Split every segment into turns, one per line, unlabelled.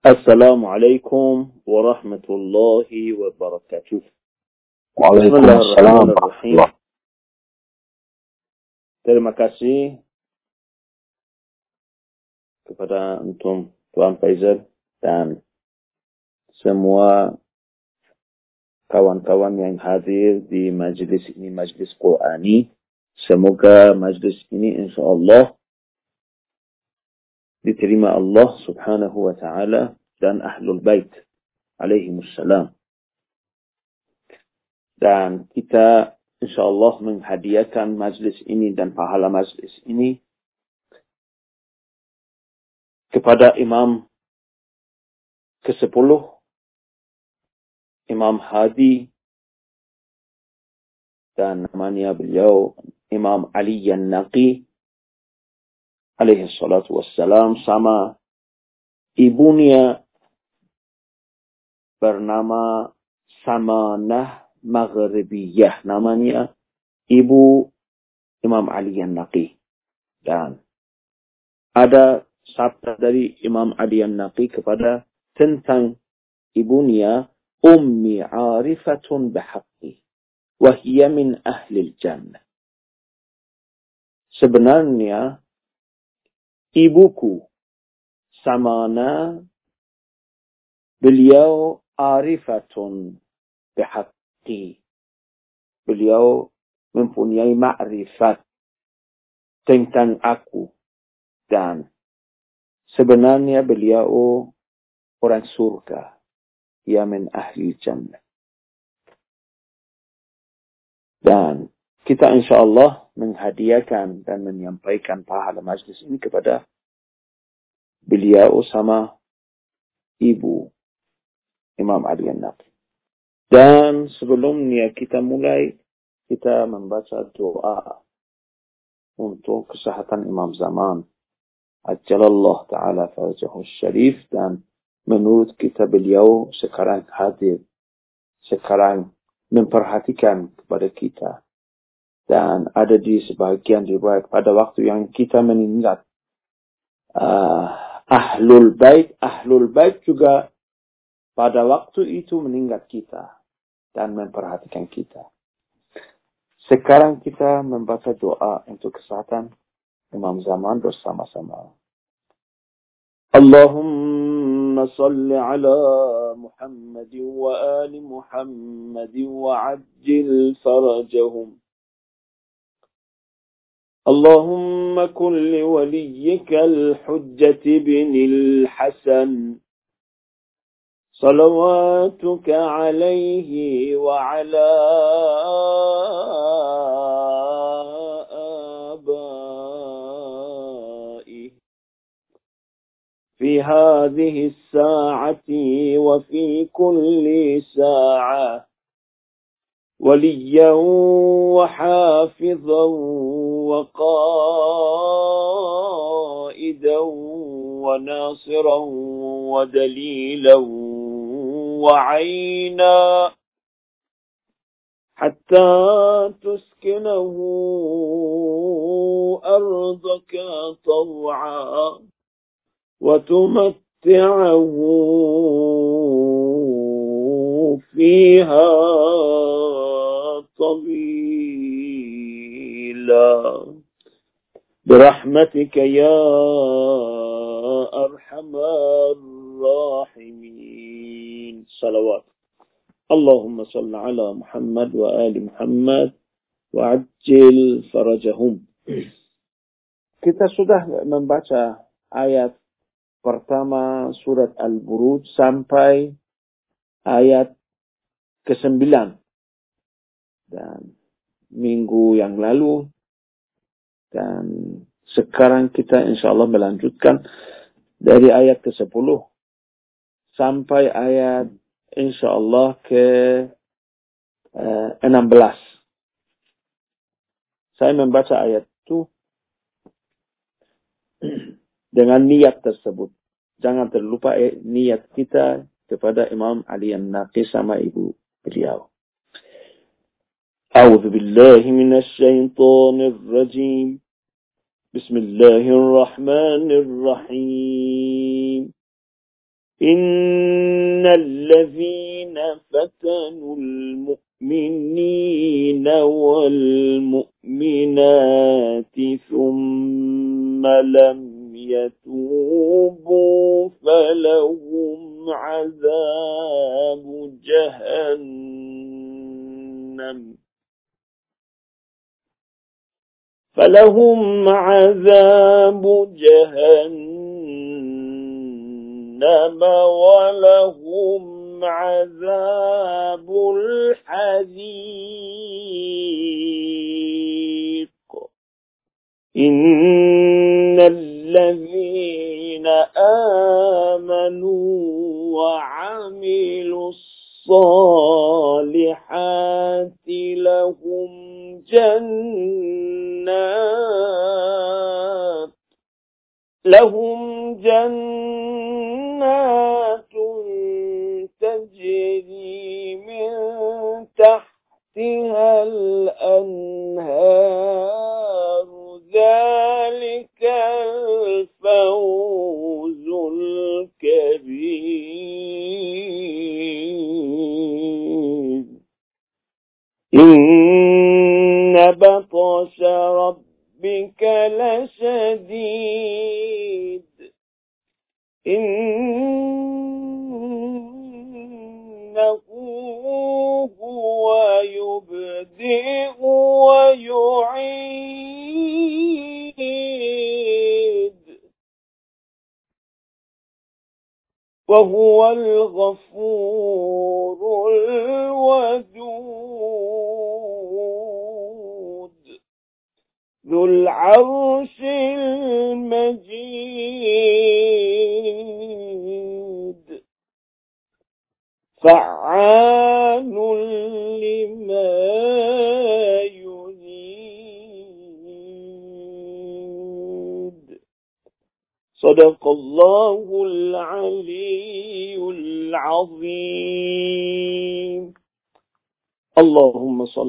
Assalamualaikum warahmatullahi wabarakatuh.
Waalaikumsalam.
Terima kasih kepada Antum Tuan Faizal dan semua kawan-kawan yang hadir di majlis ini, majlis Qurani. Semoga majlis ini insyaAllah diterima Allah subhanahu wa ta'ala dan ahlul bait alaihimussalam. Dan kita insyaAllah menghadiahkan majlis ini dan pahala majlis ini kepada Imam ke-10 Imam Hadi dan namanya beliau Imam Ali Yan-Naqi alaihi salatu wassalam sama ibunya bernama Samanah Maghribiyah. Namanya ibu Imam Ali An-Naqi. Dan ada sabda dari Imam Ali An-Naqi kepada tentang ibunya Ummi arifatun bihaqqi. Wahia min ahli jannah. Sebenarnya ibuku Samana beliau arifatun bihaqqi. Beliau mempunyai ma'rifat tentang aku dan sebenarnya beliau orang surga. Ia min ahli jannah. Dan kita insya Allah menghadiahkan dan menyampaikan pahala majlis ini kepada beliau sama ibu Imam Ali An-Naqi. Dan sebelumnya kita mulai, kita membaca doa untuk kesehatan Imam Zaman. Ajalallah Ta'ala Farajahu Syarif dan menurut kita beliau sekarang hadir. Sekarang memperhatikan kepada kita Dan ada di sebahagian riwayat pada waktu yang kita meninggal. Uh, ahlul bait, ahlul bait juga pada waktu itu meninggal kita. Dan memperhatikan kita. Sekarang kita membaca doa untuk kesehatan Imam Zaman bersama-sama. اللهم صل على محمد وآل محمد وعجل فرجهم اللهم كن لوليك الحجة بن الحسن. صلواتك عليه وعلى آبائه. في هذه الساعة وفي كل ساعة. وليا وحافظا وقائدا وناصرا ودليلا وعينا حتى تسكنه أرضك طوعا وتمتعه فيها طويلا برحمتك يا أرحم الراحمين صلوات اللهم صل على محمد وآل محمد وعجل فرجهم kita sudah membaca ayat pertama surat Al-Buruj sampai ayat ke-9. Dan minggu yang lalu dan sekarang kita insya Allah melanjutkan dari ayat ke-10 sampai ayat insya Allah ke uh, 16. Saya membaca ayat itu dengan niat tersebut. Jangan terlupa eh, niat kita kepada Imam Ali An-Naqi sama ibu beliau. أعوذ بالله من الشيطان الرجيم بسم الله الرحمن الرحيم إن الذين فتنوا المؤمنين والمؤمنات ثم لم يتوبوا فلهم عذاب جهنم. فلهم عذاب جهنم ولهم عذاب الحريق. إن الذين آمنوا وعملوا الصالحات لهم جنات لهم جنات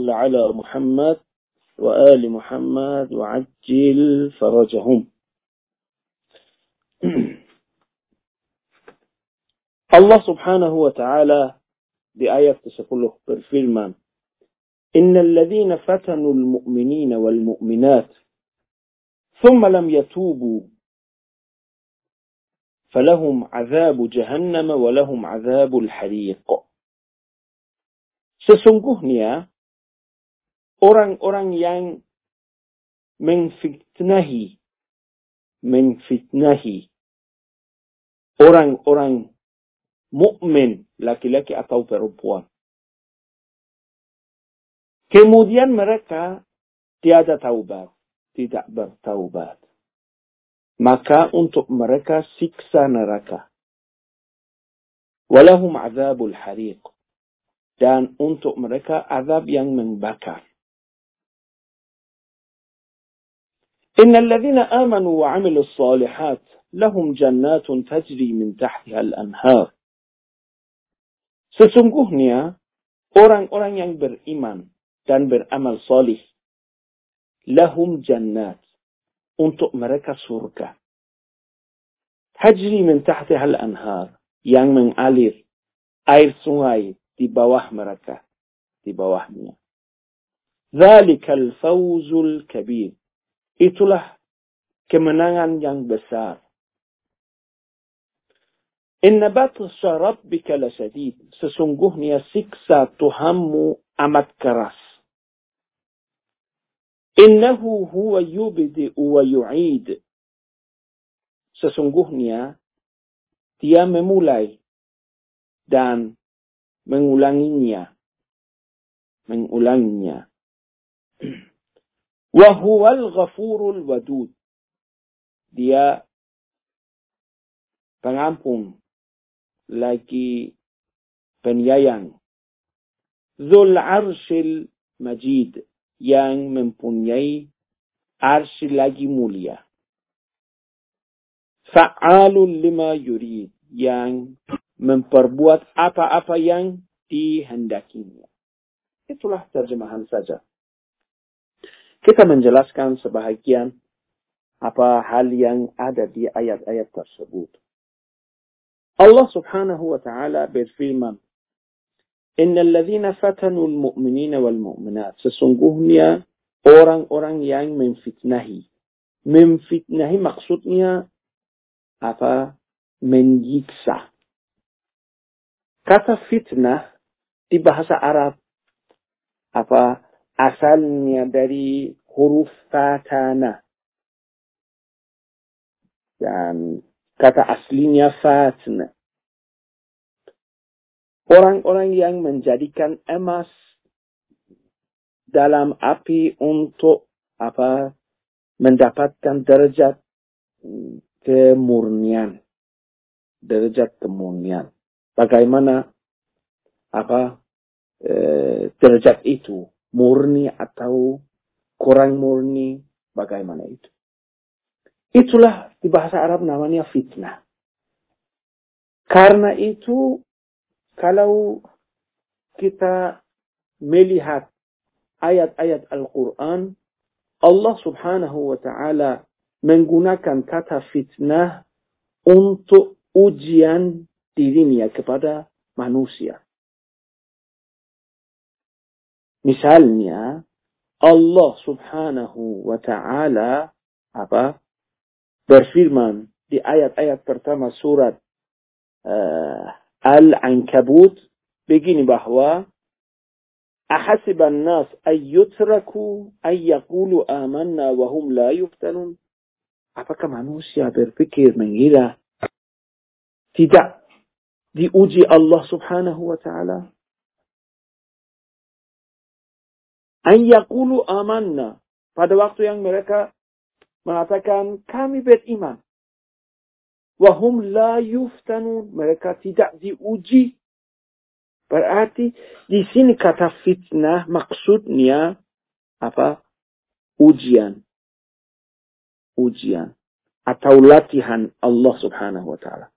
صل على محمد وآل محمد وعجل فرجهم. الله سبحانه وتعالى بآية في برفيلما إن الذين فتنوا المؤمنين والمؤمنات ثم لم يتوبوا فلهم عذاب جهنم ولهم عذاب الحريق. Sesungguhnya, orang-orang yang menfitnahi menfitnahi orang-orang mukmin laki-laki atau perempuan. Kemudian mereka tiada taubat, tidak bertaubat. Maka untuk mereka siksa neraka. Walahum azabul hariq. Dan untuk mereka azab yang membakar. إن الذين آمنوا وعملوا الصالحات لهم جنات تجري من تحتها الأنهار Sesungguhnya orang-orang yang beriman dan beramal solih, lahum jannat, untuk mereka surga. Hajri min tahtihal anhar, yang mengalir air sungai di bawah mereka, di bawahnya. Zalikal fawzul kabir. Itulah kemenangan yang besar. Inna batsha rabbika lasadid. Sesungguhnya siksa Tuhanmu amat keras. Innahu huwa yubdi'u wa yu'id. Sesungguhnya dia memulai dan mengulanginya. Mengulanginya. Wa huwal ghafurul wadud. Dia pengampun lagi penyayang. Zul arshil majid yang mempunyai arsy lagi mulia. Fa'alun lima yurid yang memperbuat apa-apa yang dihendakinya. Itulah terjemahan saja. Kita menjelaskan sebahagian apa hal yang ada di ayat-ayat tersebut. Allah subhanahu wa ta'ala berfirman, Innal ladhina fatanul mu'minina wal mu'minat. Sesungguhnya orang-orang yang memfitnahi. Memfitnahi maksudnya apa? Menyiksa. Kata fitnah di bahasa Arab apa asalnya dari huruf fatana dan kata aslinya fatna orang-orang yang menjadikan emas dalam api untuk apa mendapatkan derajat kemurnian derajat kemurnian bagaimana apa derajat itu murni atau kurang murni bagaimana itu itulah di bahasa Arab namanya fitnah karena itu kalau kita melihat ayat-ayat Al-Quran, Allah subhanahu wa ta'ala menggunakan kata fitnah untuk ujian dirinya kepada manusia. Misalnya, Allah subhanahu wa ta'ala apa berfirman di ayat-ayat pertama surat uh, Al-Ankabut begini bahwa أحسب الناس أن يتركوا أن يقولوا آمنا وهم لا يفتنون Apakah manusia berpikir mengira tidak diuji Allah subhanahu wa ta'ala? An yaqulu amanna. Pada waktu yang mereka mengatakan kami beriman. Wahum la yuftanun. Mereka tidak diuji. Berarti di sini kata fitnah maksudnya apa? Ujian ujian atau latihan Allah Subhanahu wa taala.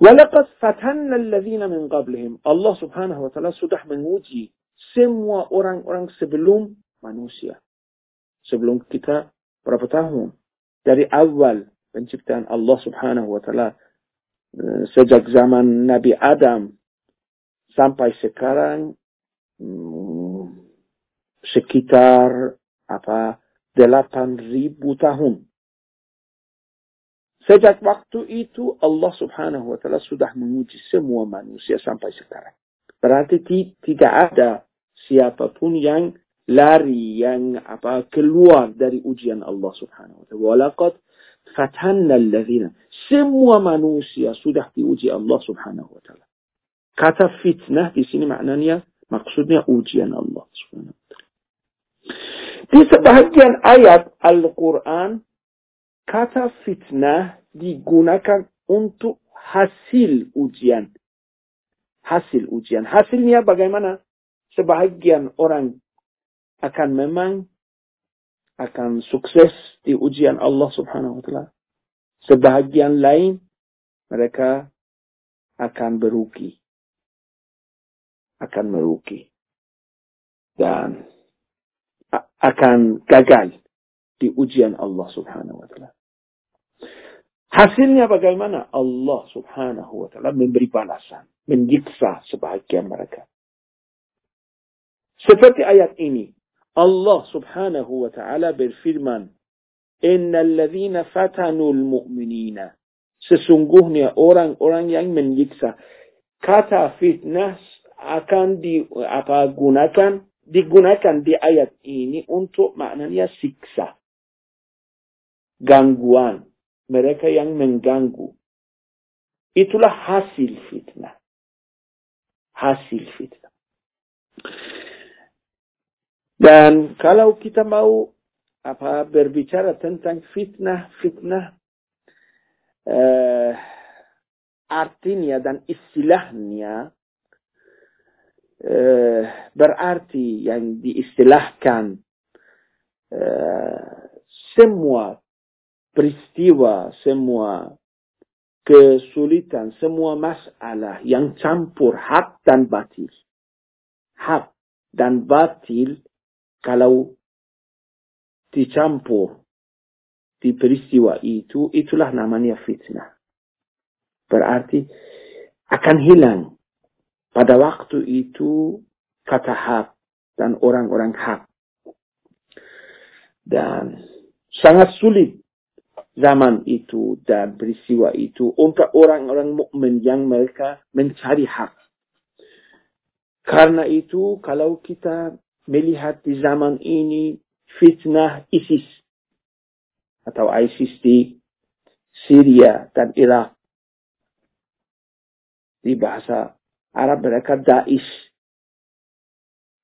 Walaqad fatanna alladhina min qablihim. Allah Subhanahu wa taala sudah menguji semua orang-orang sebelum manusia. Sebelum kita berapa tahun? Dari awal penciptaan Allah Subhanahu wa taala sejak zaman Nabi Adam sampai sekarang sekitar apa delapan ribu tahun. Sejak waktu itu Allah subhanahu wa ta'ala sudah menguji semua manusia sampai sekarang. Berarti tidak ada siapa pun yang lari, yang apa keluar dari ujian Allah subhanahu wa ta'ala. Walaqad fatanna alladhina. Semua manusia sudah diuji Allah subhanahu wa ta'ala. Kata fitnah di sini maknanya maksudnya ujian Allah subhanahu wa ta'ala. Di sebahagian ayat Al-Quran, kata fitnah digunakan untuk hasil ujian. Hasil ujian. Hasilnya bagaimana? Sebahagian orang akan memang akan sukses di ujian Allah subhanahu wa ta'ala. Sebahagian lain mereka akan berugi. Akan merugi. Dan akan gagal di ujian Allah subhanahu wa ta'ala. Hasilnya bagaimana? Allah subhanahu wa ta'ala memberi balasan. Menyiksa sebahagian mereka. Seperti ayat ini. Allah subhanahu wa ta'ala berfirman. Innal ladhina fatanul mu'minina. Sesungguhnya orang-orang yang menyiksa. Kata fitnah akan di apa gunakan digunakan di ayat ini untuk maknanya siksa. Gangguan. Mereka yang mengganggu. Itulah hasil fitnah. Hasil fitnah. Dan kalau kita mau apa berbicara tentang fitnah, fitnah eh, artinya dan istilahnya eh, berarti yang diistilahkan eh, semua peristiwa, semua kesulitan, semua masalah yang campur hak dan batil. Hak dan batil kalau dicampur di peristiwa itu, itulah namanya fitnah. Berarti akan hilang pada waktu itu kata hak dan orang-orang hak. Dan sangat sulit zaman itu dan peristiwa itu untuk orang-orang mukmin yang mereka mencari hak. Karena itu kalau kita melihat di zaman ini fitnah ISIS atau ISIS di Syria dan Irak. Di bahasa Arab mereka Daesh.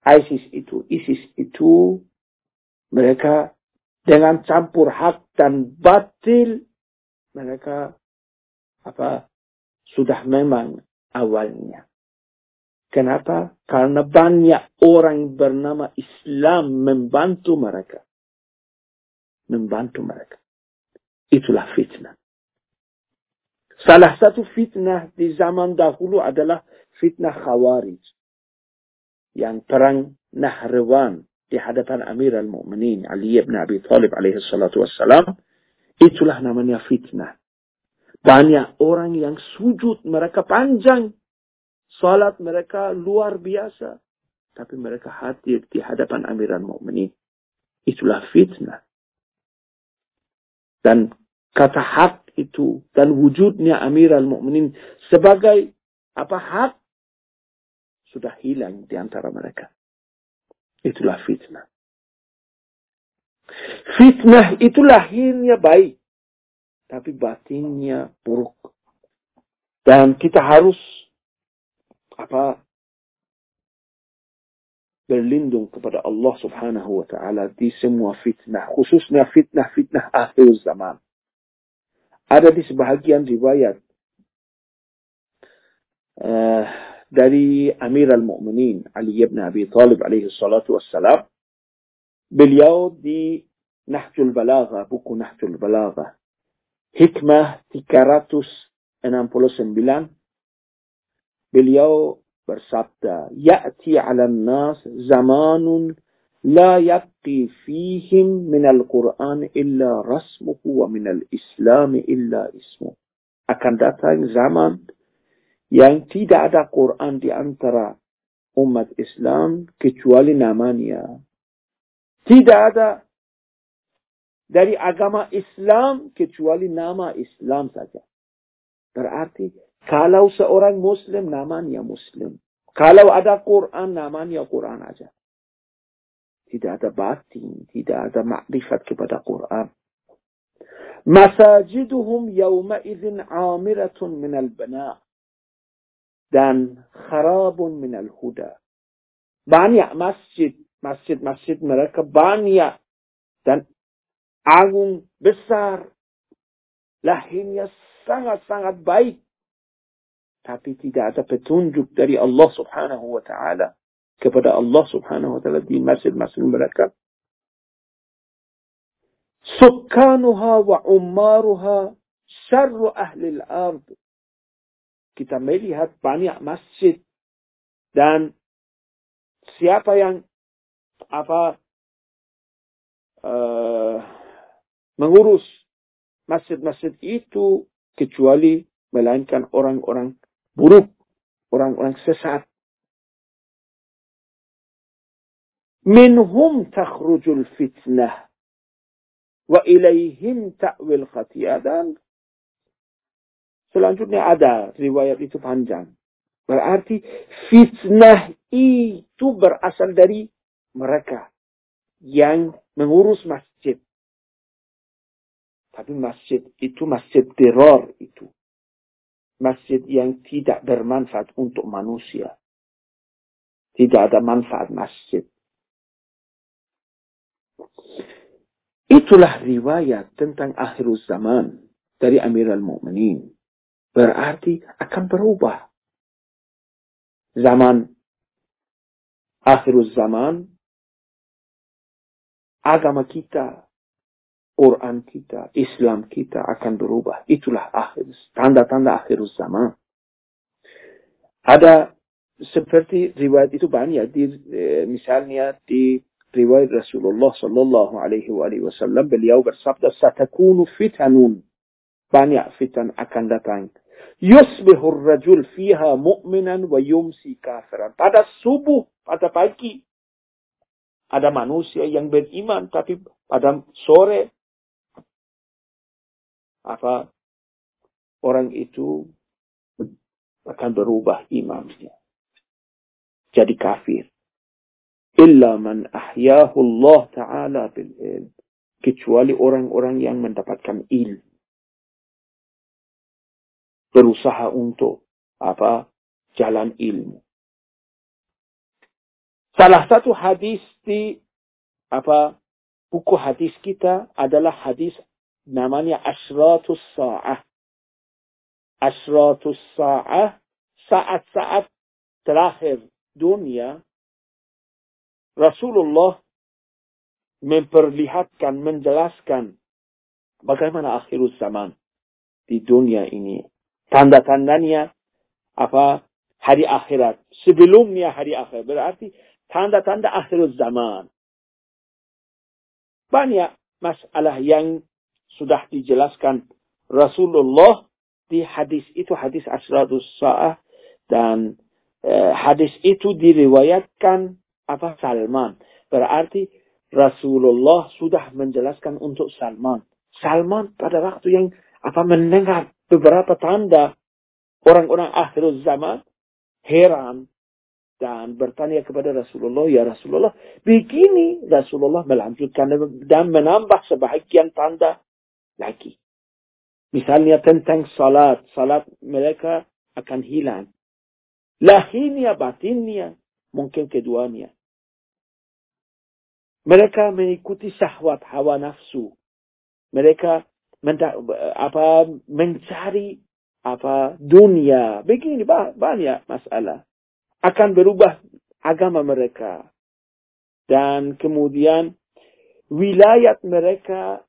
ISIS itu, ISIS itu mereka dengan campur hak dan batil mereka apa sudah memang awalnya. Kenapa? Karena banyak orang bernama Islam membantu mereka membantu mereka. Itulah fitnah. Salah satu fitnah di zaman dahulu adalah fitnah khawarij. Yang perang Nahrawan di hadapan Amir al-Mu'minin Ali ibn Abi Talib alaihi salatu wassalam. Itulah namanya fitnah. Banyak orang yang sujud mereka panjang. Salat mereka luar biasa. Tapi mereka hadir di hadapan Amir al-Mu'minin. Itulah fitnah dan kata hak itu dan wujudnya Amirul Mukminin sebagai apa hak sudah hilang di antara mereka. Itulah fitnah. Fitnah itu lahirnya baik, tapi batinnya buruk. Dan kita harus apa berlindung kepada Allah subhanahu wa ta'ala di semua fitnah. Khususnya fitnah-fitnah akhir zaman. Ada di sebahagian riwayat uh, dari Amir al-Mu'minin Ali ibn Abi Talib alaihi salatu wassalam. Beliau di Nahjul Balagha, buku Nahjul Balagha. Hikmah 369. Beliau bersabda, "Ya'ti 'ala nas zamanun la yabqi fihim min al-Qur'an illa rasmuhu wa min al-Islam illa ismu." Akan datang zaman yang tidak ada Quran di antara umat Islam kecuali namanya. Tidak ada dari agama Islam kecuali nama Islam saja. Berarti kalau seorang Muslim namanya Muslim. Kalau ada Quran namanya Quran aja. Tidak ada batin, tidak ada makrifat kepada Quran. Masajiduhum yawma izin amiratun minal bana. Dan kharabun minal huda. Banyak masjid, masjid-masjid mereka banyak. Dan agung besar. Lahirnya sangat-sangat baik tapi tidak ada petunjuk dari Allah Subhanahu wa taala kepada Allah Subhanahu wa taala di masjid-masjid mereka. Wa ummaruha syarru ahli al-ard. Kita melihat banyak masjid dan siapa yang apa uh, mengurus masjid-masjid itu kecuali melainkan orang-orang buruk, orang-orang sesat. Minhum takhrujul fitnah wa ilaihim ta'wil khatiyah dan selanjutnya ada riwayat itu panjang. Berarti fitnah itu berasal dari mereka yang mengurus masjid. Tapi masjid itu masjid teror itu masjid yang tidak bermanfaat untuk manusia. Tidak ada manfaat masjid. Itulah riwayat tentang akhir zaman dari Amirul Mukminin. Berarti akan berubah. Zaman akhir zaman agama kita Quran kita, Islam kita akan berubah. Itulah akhir, tanda-tanda akhir zaman. Ada seperti riwayat itu banyak, di, e, misalnya di riwayat Rasulullah Sallallahu Alaihi Wasallam beliau bersabda satakunu fitanun banyak fitan akan datang yusbihur rajul fiha mu'minan wa yumsi kafiran. Pada subuh pada pagi ada manusia yang beriman tapi pada sore apa orang itu akan berubah imannya. Jadi kafir. Illa man ahyahu Allah taala bil ilm. Kecuali orang-orang yang mendapatkan ilmu berusaha untuk apa jalan ilmu salah satu hadis di apa buku hadis kita adalah hadis namanya asratus sa'ah asratus sa'ah saat-saat terakhir dunia Rasulullah memperlihatkan, menjelaskan bagaimana akhir zaman di dunia ini. Tanda-tandanya apa hari akhirat. Sebelumnya hari akhirat. Berarti tanda-tanda akhir zaman. Banyak masalah yang sudah dijelaskan Rasulullah di hadis itu hadis asradus sa'ah dan eh, hadis itu diriwayatkan apa Salman. Berarti Rasulullah sudah menjelaskan untuk Salman. Salman pada waktu yang apa mendengar beberapa tanda orang-orang akhir zaman heran dan bertanya kepada Rasulullah, ya Rasulullah, begini Rasulullah melanjutkan dan menambah sebahagian tanda lagi. Misalnya tentang salat, salat mereka akan hilang. Lahirnya batinnya, mungkin keduanya. Mereka mengikuti syahwat hawa nafsu. Mereka apa mencari apa dunia. Begini banyak masalah. Akan berubah agama mereka. Dan kemudian wilayah mereka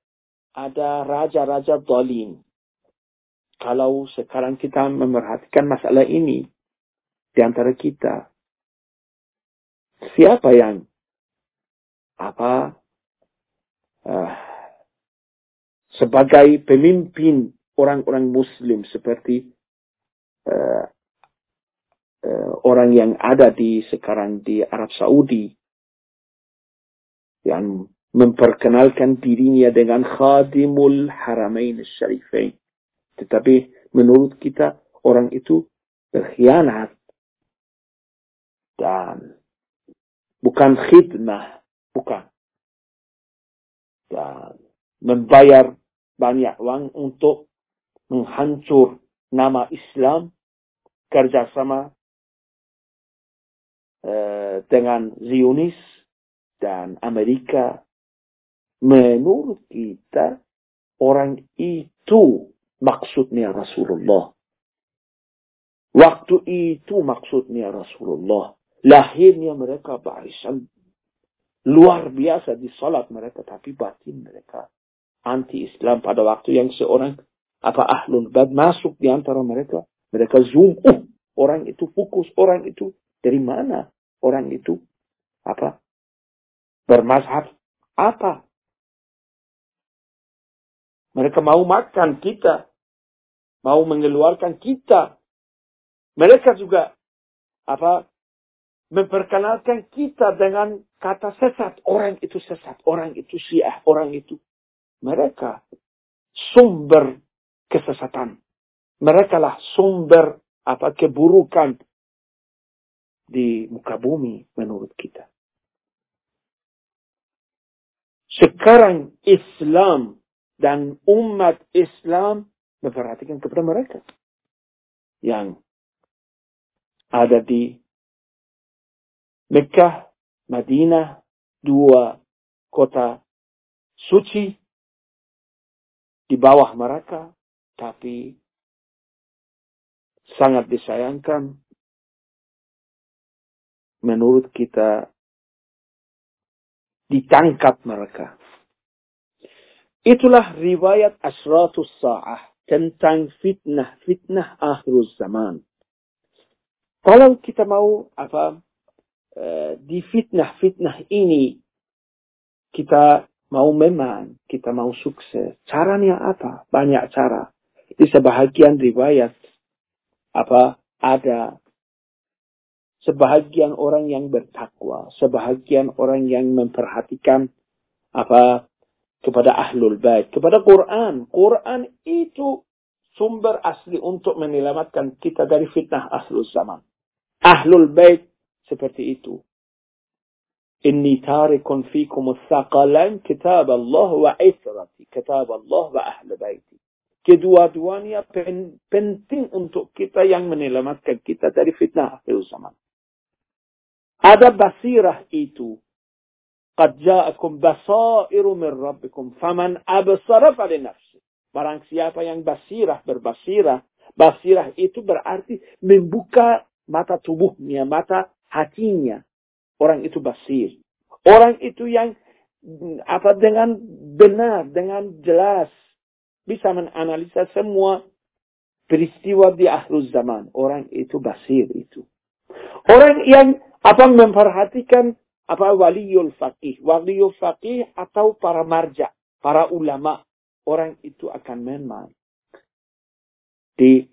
ada raja-raja dolim. Kalau sekarang kita memerhatikan masalah ini di antara kita, siapa yang apa uh, sebagai pemimpin orang-orang Muslim seperti uh, uh, orang yang ada di sekarang di Arab Saudi yang memperkenalkan dirinya dengan khadimul haramain syarifain. Tetapi menurut kita orang itu berkhianat dan bukan khidmah Bukan. Dan membayar banyak uang untuk menghancur nama Islam kerjasama uh, dengan Zionis dan Amerika. Menurut kita orang itu maksudnya Rasulullah. Waktu itu maksudnya Rasulullah. Lahirnya mereka barisan luar biasa di salat mereka, tapi batin mereka anti-Islam pada waktu yang seorang apa ahlul bad masuk di antara mereka, mereka zoom, uh, orang itu fokus, orang itu dari mana? Orang itu apa? Bermazhab apa? Mereka mau makan kita, mau mengeluarkan kita. Mereka juga apa memperkenalkan kita dengan kata sesat. Orang itu sesat, orang itu syiah, orang itu. Mereka sumber kesesatan. Mereka lah sumber apa keburukan di muka bumi menurut kita. Sekarang Islam dan umat Islam memperhatikan kepada mereka yang ada di Mekah, Madinah, dua kota suci di bawah mereka, tapi sangat disayangkan menurut kita ditangkap mereka. Itulah riwayat asratus sa'ah tentang fitnah-fitnah akhir zaman. Kalau kita mau apa Eh, di fitnah-fitnah ini kita mau memang, kita mau sukses. Caranya apa? Banyak cara. Di sebahagian riwayat apa ada sebahagian orang yang bertakwa, sebahagian orang yang memperhatikan apa kepada ahlul bait, kepada Quran. Quran itu sumber asli untuk menyelamatkan kita dari fitnah ahlul zaman. Ahlul bait seperti itu. Fikum thaqalan kitab Allah wa israti. Kitab Allah wa ahli baiti. Kedua-duanya pen, penting untuk kita yang menyelamatkan kita dari fitnah akhir zaman. Ada basirah itu. Qad ja'akum basairu min rabbikum. Faman absara fali nafsi. Barang siapa yang basirah, berbasirah. Basirah itu berarti membuka mata tubuhnya, mata hatinya orang itu basir. Orang itu yang apa dengan benar, dengan jelas bisa menganalisa semua peristiwa di akhir zaman. Orang itu basir itu. Orang yang apa memperhatikan apa waliul faqih, waliul faqih atau para marja, para ulama, orang itu akan memang di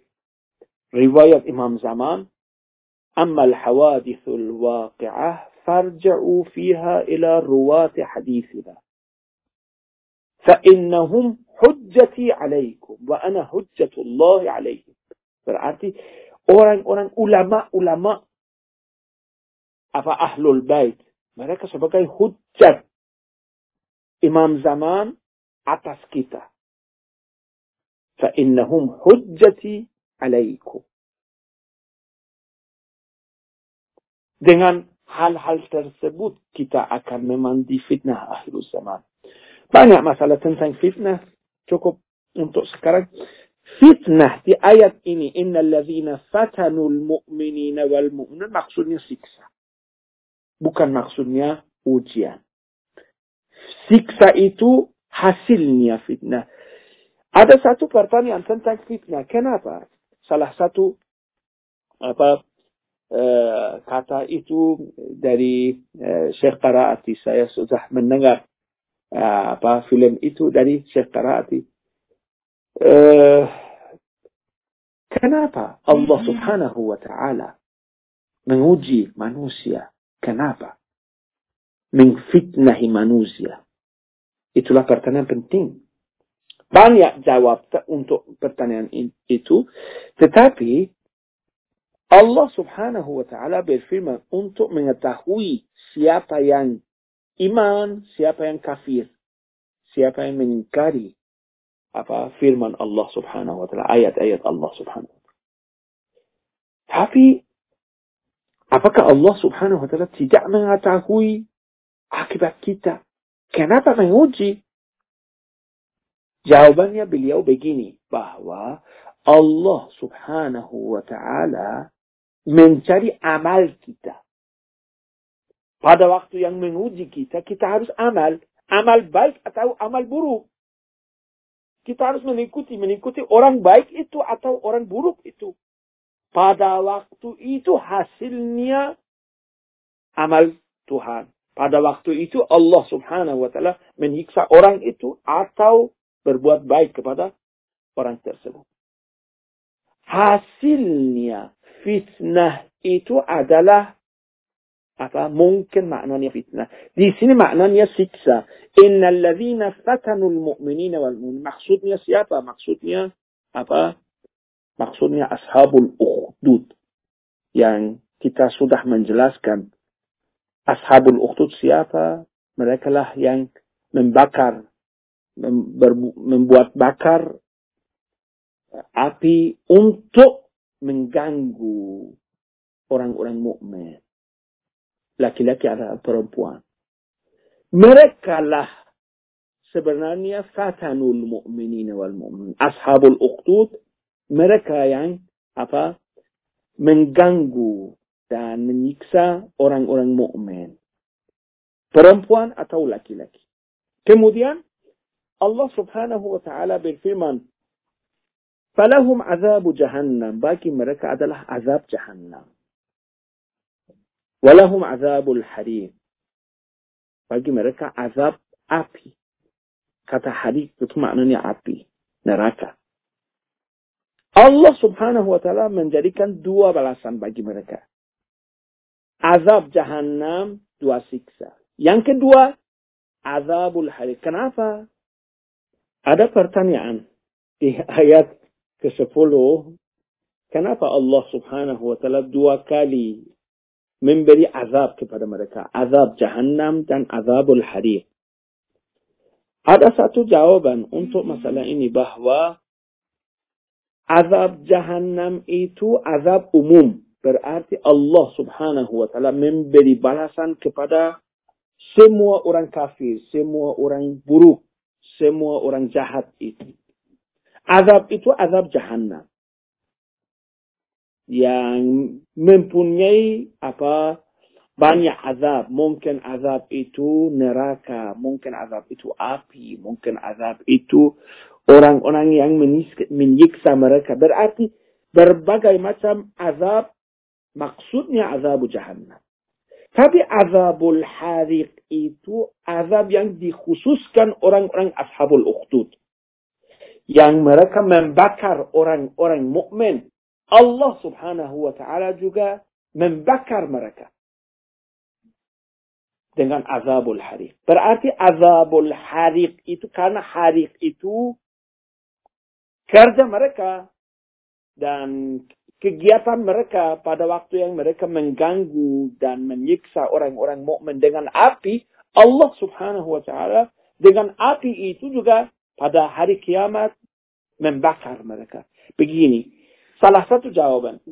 riwayat Imam Zaman, أما الحوادث الواقعة فارجعوا فيها إلى رواة حديثنا فإنهم حجتي عليكم وأنا حجة الله عليهم berarti orang-orang ulama-ulama apa ahlul bait mereka sebagai hujjat imam zaman atas kita فإنهم حجتي عليكم dengan hal-hal tersebut kita akan memang difitnah akhir zaman. Banyak masalah tentang fitnah. Cukup untuk sekarang. Fitnah di ayat ini. Innal ladhina fatanul mu'minina wal mu'minun. Maksudnya siksa. Bukan maksudnya ujian. Siksa itu hasilnya fitnah. Ada satu pertanyaan tentang fitnah. Kenapa? Salah satu apa kata itu dari uh, Syekh Qaraati. Saya sudah mendengar uh, apa film itu dari Syekh Qaraati. Uh, kenapa Allah Subhanahu wa taala menguji manusia? Kenapa? Mengfitnahi manusia. Itulah pertanyaan penting. Banyak jawab untuk pertanyaan itu, tetapi Allah subhanahu wa ta'ala berfirman untuk mengetahui siapa yang iman, siapa yang kafir, siapa yang mengingkari apa firman Allah subhanahu wa ta'ala, ayat-ayat Allah subhanahu wa ta'ala. Tapi, apakah Allah subhanahu wa ta'ala tidak mengetahui akibat kita? Kenapa menguji? Jawabannya beliau begini, bahwa Allah subhanahu wa ta'ala mencari amal kita. Pada waktu yang menguji kita, kita harus amal. Amal baik atau amal buruk. Kita harus mengikuti, mengikuti orang baik itu atau orang buruk itu. Pada waktu itu hasilnya amal Tuhan. Pada waktu itu Allah subhanahu wa ta'ala menyiksa orang itu atau berbuat baik kepada orang tersebut. Hasilnya fitnah itu adalah apa mungkin maknanya fitnah. Di sini maknanya siksa. Innal ladzina fatanul mu'minina wal mu'min. Maksudnya siapa? Maksudnya apa? Maksudnya ashabul ukhdud. Yang kita sudah menjelaskan. Ashabul ukhdud siapa? Mereka lah yang membakar, membuat bakar api untuk mengganggu orang-orang mukmin. Laki-laki adalah perempuan. Mereka lah sebenarnya fatanul mu'minin wal mu'min. Ashabul uqtud, mereka yang apa mengganggu dan menyiksa orang-orang mukmin. Perempuan atau laki-laki. Kemudian Allah subhanahu wa ta'ala berfirman, Falahum azabu jahannam. Bagi mereka adalah azab jahannam. Walahum azabul harim. Bagi mereka azab api. Kata harik itu maknanya api, neraka. Allah subhanahu wa ta'ala menjadikan dua balasan bagi mereka. Azab jahannam, dua siksa. Yang kedua, azabul harik. Kenapa? Ada pertanyaan di ayat ke-10. Kenapa Allah subhanahu wa ta'ala dua kali memberi azab kepada mereka? Azab jahannam dan azabul harik. Ada satu jawaban untuk masalah ini bahwa azab jahannam itu azab umum. Berarti Allah subhanahu wa ta'ala memberi balasan kepada semua orang kafir, semua orang buruk, semua orang jahat itu. Azab itu azab jahannam. Yang mempunyai apa banyak azab. Mungkin azab itu neraka, mungkin azab itu api, mungkin azab itu orang-orang yang menyiksa mereka. Berarti berbagai macam azab, maksudnya azab jahannam. Tapi azabul harik itu azab yang dikhususkan orang-orang ashabul ukhdud. Yang mereka membakar orang-orang mukmin. Allah subhanahu wa ta'ala juga membakar mereka. Dengan azabul harik. Berarti azabul harik itu karena harik itu kerja mereka dan kegiatan mereka pada waktu yang mereka mengganggu dan menyiksa orang-orang mukmin dengan api, Allah Subhanahu wa taala dengan api itu juga pada hari kiamat membakar mereka. Begini, salah satu jawaban.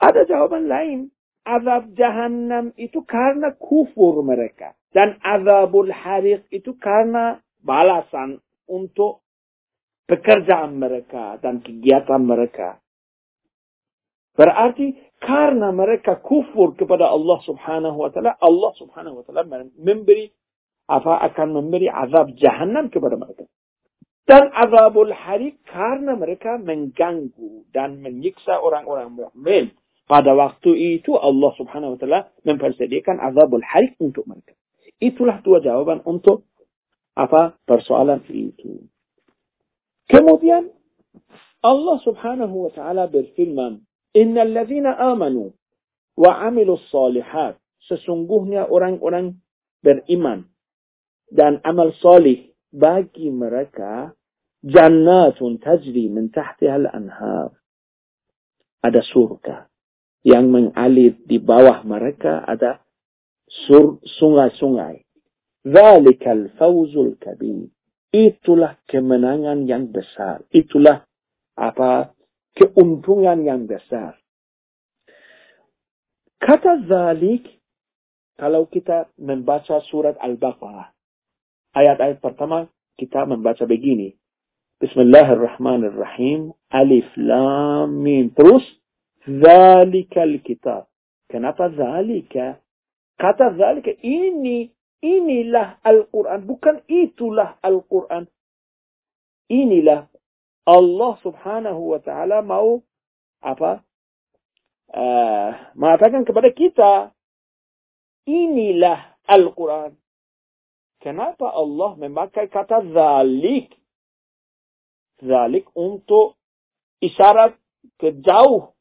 Ada jawaban lain. Azab jahannam itu karena kufur mereka. Dan azabul harik itu karena balasan untuk pekerjaan mereka dan kegiatan mereka. Berarti karena mereka kufur kepada Allah subhanahu wa ta'ala, Allah subhanahu wa ta'ala memberi, apa akan memberi azab jahannam kepada mereka. Dan azabul harik karena mereka mengganggu dan menyiksa orang-orang mukmin. Pada waktu itu Allah subhanahu wa ta'ala mempersediakan azabul harik untuk mereka. Itulah dua jawaban untuk apa persoalan itu. Kemudian Allah subhanahu wa ta'ala berfirman, Innal ladhina amanu wa amilus salihat. Sesungguhnya orang-orang beriman dan amal salih bagi mereka jannatun tajri min tahtiha al-anhar. Ada surga yang mengalir di bawah mereka ada sungai-sungai. Zalikal fawzul kabir. Itulah kemenangan yang besar. Itulah apa keuntungan yang besar. Kata zalik, kalau kita membaca surat Al-Baqarah, ayat-ayat pertama kita membaca begini. Bismillahirrahmanirrahim. Alif Lam Mim. Terus, zalikal kitab. Kenapa zalika? Kata zalika ini Inilah Al-Quran, bukan itulah Al-Quran. Inilah Allah subhanahu wa ta'ala mau apa? Uh, mengatakan kepada kita, inilah Al-Quran. Kenapa Allah memakai kata zalik? Zalik untuk isyarat ke jauh.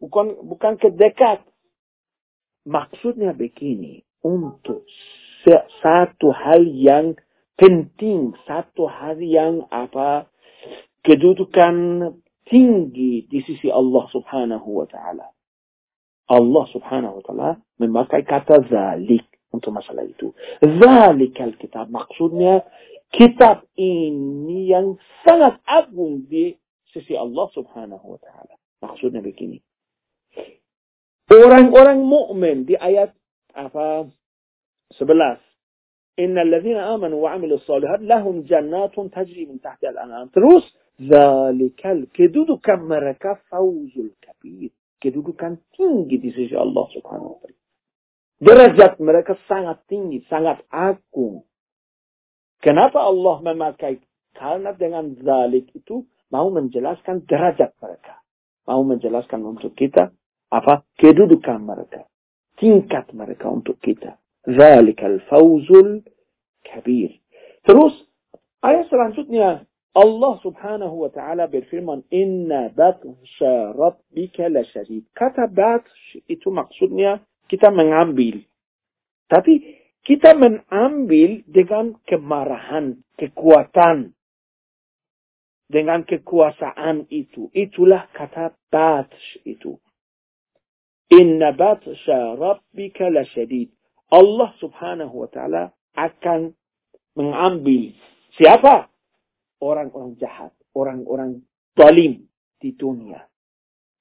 Bukan, bukan ke dekat. Maksudnya begini. Untuk satu hal yang penting, satu hal yang apa kedudukan tinggi di sisi Allah Subhanahu wa taala. Allah Subhanahu wa taala memakai kata zalik untuk masalah itu. Zalikal kitab maksudnya kitab ini yang sangat agung di sisi Allah Subhanahu wa taala. Maksudnya begini. Orang-orang mukmin di ayat apa 11 Innal ladzina amanu wa amilus solihat lahum jannatun tajri min al-anhar. Terus zalikal kedudukan mereka fauzul kabir. Kedudukan tinggi di sisi Allah Subhanahu wa taala. Derajat mereka sangat tinggi, sangat agung. Kenapa Allah memakai? Karena dengan zalik itu mau menjelaskan derajat mereka. Mau menjelaskan untuk kita apa kedudukan mereka. Tingkat mereka untuk kita. Zalikal fawzul kabir. Terus ayat selanjutnya Allah subhanahu wa ta'ala berfirman inna batsha rabbika lasyadid. Kata batsh itu maksudnya kita mengambil. Tapi kita mengambil dengan kemarahan, kekuatan. Dengan kekuasaan itu. Itulah kata batsh itu. Inna batsha rabbika lasyadid. Allah subhanahu wa ta'ala akan mengambil siapa? Orang-orang jahat, orang-orang zalim di dunia.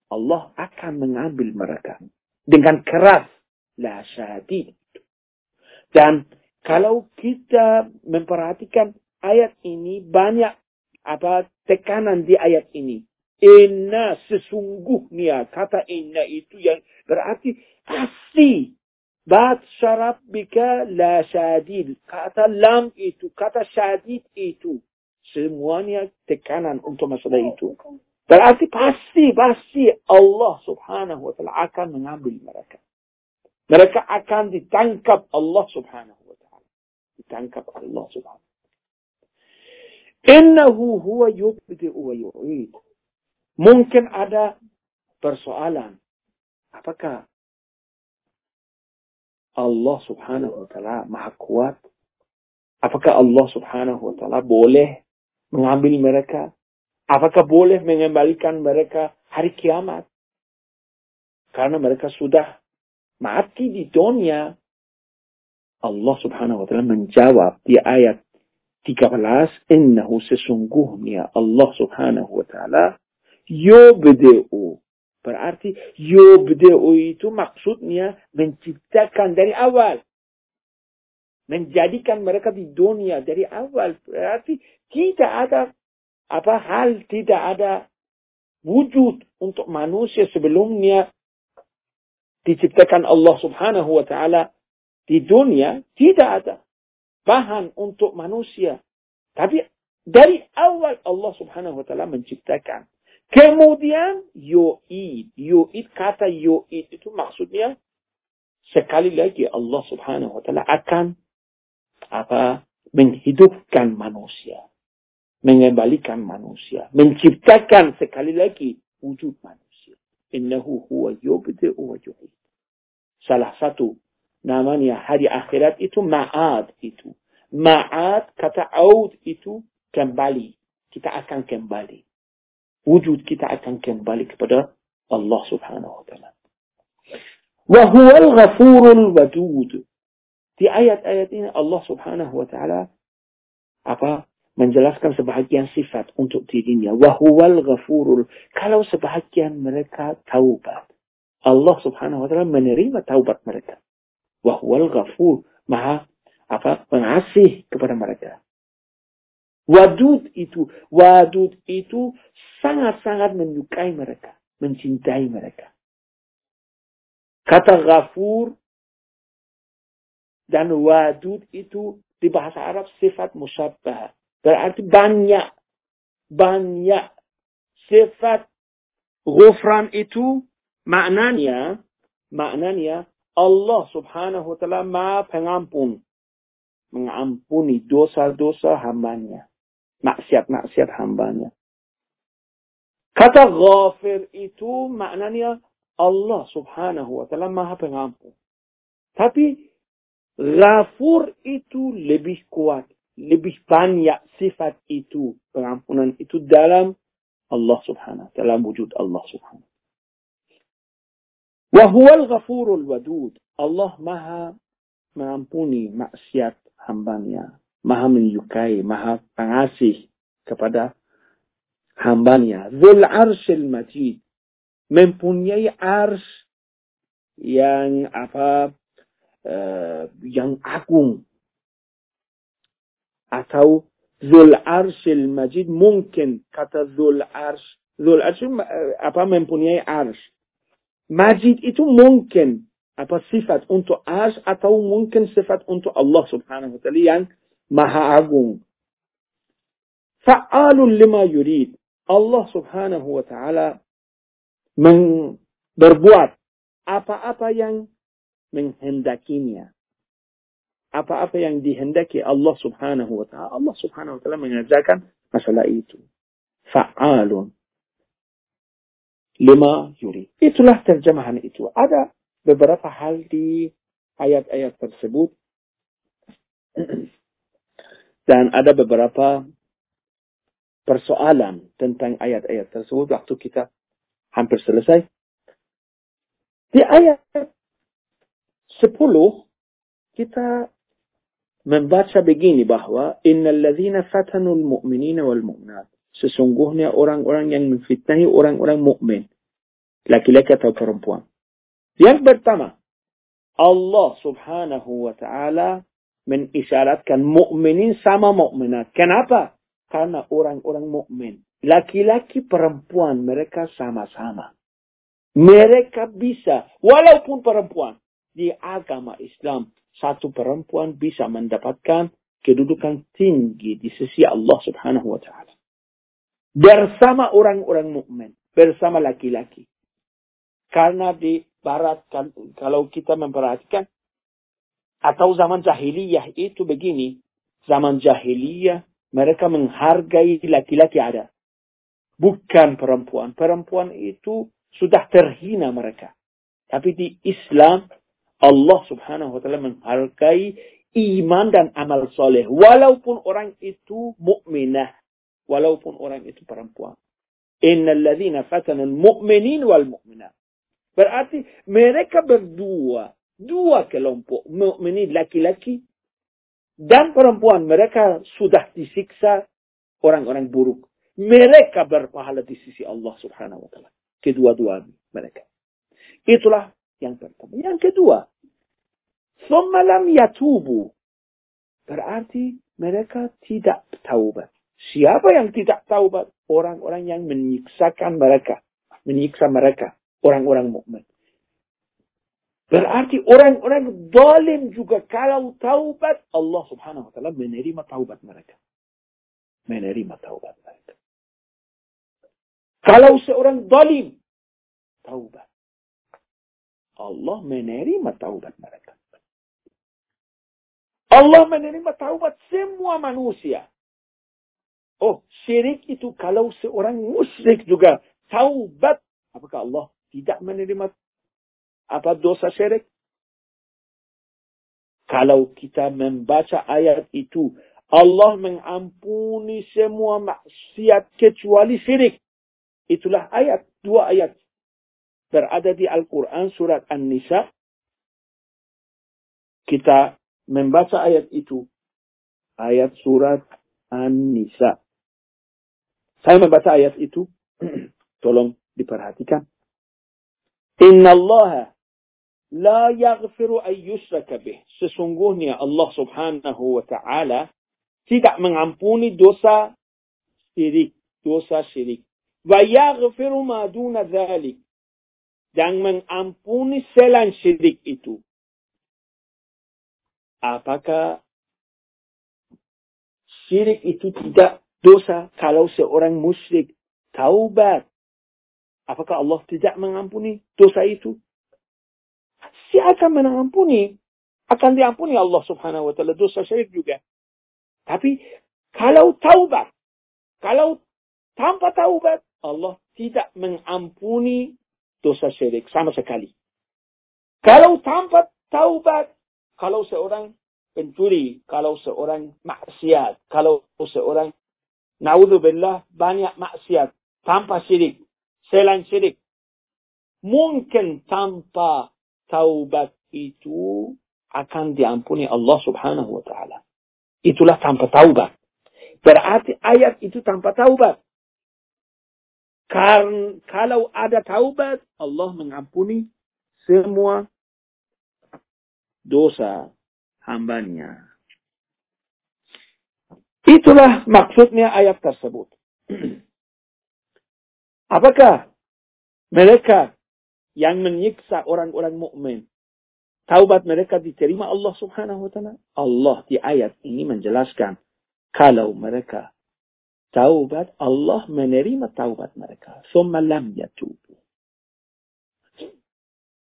Allah akan mengambil mereka dengan keras. La syadid. Dan kalau kita memperhatikan ayat ini banyak apa tekanan di ayat ini. Inna sesungguhnya kata inna itu yang berarti pasti Bat bika la syadid. Kata lam itu, kata syadid itu. Semuanya tekanan untuk masalah itu. Berarti pasti, pasti Allah subhanahu wa ta'ala akan mengambil mereka. Mereka akan ditangkap Allah subhanahu wa ta'ala. Ditangkap Allah subhanahu wa ta'ala. Innahu huwa yubdi'u wa yu'id. Mungkin ada persoalan. Apakah Allah subhanahu wa ta'ala maha kuat? Apakah Allah subhanahu wa ta'ala boleh mengambil mereka? Apakah boleh mengembalikan mereka hari kiamat? Karena mereka sudah mati di dunia. Allah subhanahu wa ta'ala menjawab di ayat 13. Innahu sesungguhnya Allah subhanahu wa ta'ala yubdi'u Berarti yubda'u itu maksudnya menciptakan dari awal. Menjadikan mereka di dunia dari awal. Berarti tidak ada apa hal, tidak ada wujud untuk manusia sebelumnya diciptakan Allah subhanahu wa ta'ala di dunia. Tidak ada bahan untuk manusia. Tapi dari awal Allah subhanahu wa ta'ala menciptakan. Kemudian yu'id. Yu'id kata yu'id itu maksudnya sekali lagi Allah subhanahu wa ta'ala akan apa menghidupkan manusia. Mengembalikan manusia. Menciptakan sekali lagi wujud manusia. إنه هو يبدئ ويعيد. صلاح ساتو نامانيا هاري آخرات إتو معاد إتو. معاد كتا عود إتو كمبالي. كتا أكن كمبالي. وجود كتا أكن كمبالي كبدا الله سبحانه وتعالى. وهو الغفور الودود. في آيات آياتين الله سبحانه وتعالى أبا menjelaskan sebahagian sifat untuk dirinya. Wahuwal ghafurul. Kalau sebahagian mereka taubat. Allah subhanahu wa ta'ala menerima taubat mereka. Wahuwal ghafur. Maha apa mengasih kepada mereka. Wadud itu, wadud itu sangat-sangat menyukai mereka, mencintai mereka. Kata ghafur dan wadud itu di bahasa Arab sifat musabbah. Berarti banyak, banyak sifat ghufran itu maknanya, maknanya Allah subhanahu wa ta'ala maha pengampun. Mengampuni dosa-dosa hambanya maksiat-maksiat hambanya. Kata ghafir itu maknanya Allah subhanahu wa ta'ala maha pengampun. Tapi ghafur itu lebih kuat. Lebih banyak sifat itu. Pengampunan itu dalam Allah subhanahu ta'ala. Wujud Allah subhanahu wa Wahuwal ghafurul wadud. Allah maha mengampuni maksiat hambanya maha menyukai, maha pengasih kepada hambanya. Zul arshil majid. Mempunyai ars yang apa, uh, yang agung. Atau Zul arshil majid mungkin kata Zul arsh. Zul arsh apa mempunyai ars. Majid itu mungkin apa sifat untuk ars atau mungkin sifat untuk Allah subhanahu wa ta'ala yang Maha Agung. Fa'alun lima yurid. Allah subhanahu wa ta'ala berbuat apa-apa yang menghendakinya. Apa-apa yang dihendaki Allah subhanahu wa ta'ala. Allah subhanahu wa ta'ala mengajarkan masalah itu. Fa'alun. Lima yuri. Itulah terjemahan itu. Ada beberapa hal di ayat-ayat tersebut. Dan ada beberapa persoalan tentang ayat-ayat tersebut waktu kita hampir selesai. Di ayat 10 kita membaca begini bahwa innal ladzina fatanul mu'minina wal mu'minat sesungguhnya orang-orang yang memfitnahi orang-orang mukmin laki-laki atau perempuan yang pertama Allah Subhanahu wa taala mengisyaratkan mukminin sama mukminat kenapa karena orang-orang mukmin laki-laki perempuan mereka sama-sama mereka bisa walaupun perempuan di agama Islam satu perempuan bisa mendapatkan kedudukan tinggi di sisi Allah Subhanahu wa taala. Bersama orang-orang mukmin, bersama laki-laki. Karena di barat kan, kalau kita memperhatikan atau zaman jahiliyah itu begini, zaman jahiliyah mereka menghargai laki-laki ada. Bukan perempuan. Perempuan itu sudah terhina mereka. Tapi di Islam Allah subhanahu wa ta'ala menghargai iman dan amal soleh. Walaupun orang itu mukminah. Walaupun orang itu perempuan. Innal ladhina fatanul mu'minin wal mu'minah. Berarti mereka berdua. Dua kelompok. Mukminin laki-laki. Dan perempuan. Mereka sudah disiksa orang-orang buruk. Mereka berpahala di sisi Allah subhanahu wa ta'ala. Kedua-dua mereka. Itulah yang pertama. Yang kedua, Summalam yatubu. Berarti mereka tidak taubat. Siapa yang tidak taubat? Orang-orang yang menyiksakan mereka. Menyiksa mereka. Orang-orang mukmin. Berarti orang-orang zalim juga kalau taubat, Allah subhanahu wa ta'ala menerima taubat mereka. Menerima taubat mereka. Kalau seorang zalim, taubat. Allah menerima taubat mereka. Allah menerima taubat semua manusia. Oh, syirik itu kalau seorang musyrik juga taubat, apakah Allah tidak menerima apa dosa syirik? Kalau kita membaca ayat itu, Allah mengampuni semua maksiat kecuali syirik. Itulah ayat, dua ayat berada di Al-Quran surat An-Nisa. Kita membaca ayat itu. Ayat surat An-Nisa. Saya membaca ayat itu. Tolong diperhatikan. Inna Allah la yaghfiru ayyusraka bih. Sesungguhnya Allah subhanahu wa ta'ala tidak mengampuni dosa syirik. Dosa syirik. Wa yaghfiru ma duna dhalik dan mengampuni selain syirik itu. Apakah syirik itu tidak dosa kalau seorang musyrik taubat? Apakah Allah tidak mengampuni dosa itu? Siapa akan mengampuni? Akan diampuni Allah subhanahu wa ta'ala dosa syirik juga. Tapi kalau taubat, kalau tanpa taubat, Allah tidak mengampuni dosa syirik sama sekali. Kalau tanpa taubat, kalau seorang pencuri, kalau seorang maksiat, kalau seorang naudzubillah banyak maksiat tanpa syirik, selain syirik, mungkin tanpa taubat itu akan diampuni Allah Subhanahu wa taala. Itulah tanpa taubat. Berarti ayat itu tanpa taubat. Karena kalau ada taubat, Allah mengampuni semua dosa hambanya. Itulah maksudnya ayat tersebut. Apakah mereka yang menyiksa orang-orang mukmin taubat mereka diterima Allah Subhanahu wa taala? Allah di ayat ini menjelaskan kalau mereka taubat, Allah menerima taubat mereka. Summa lam yatubu.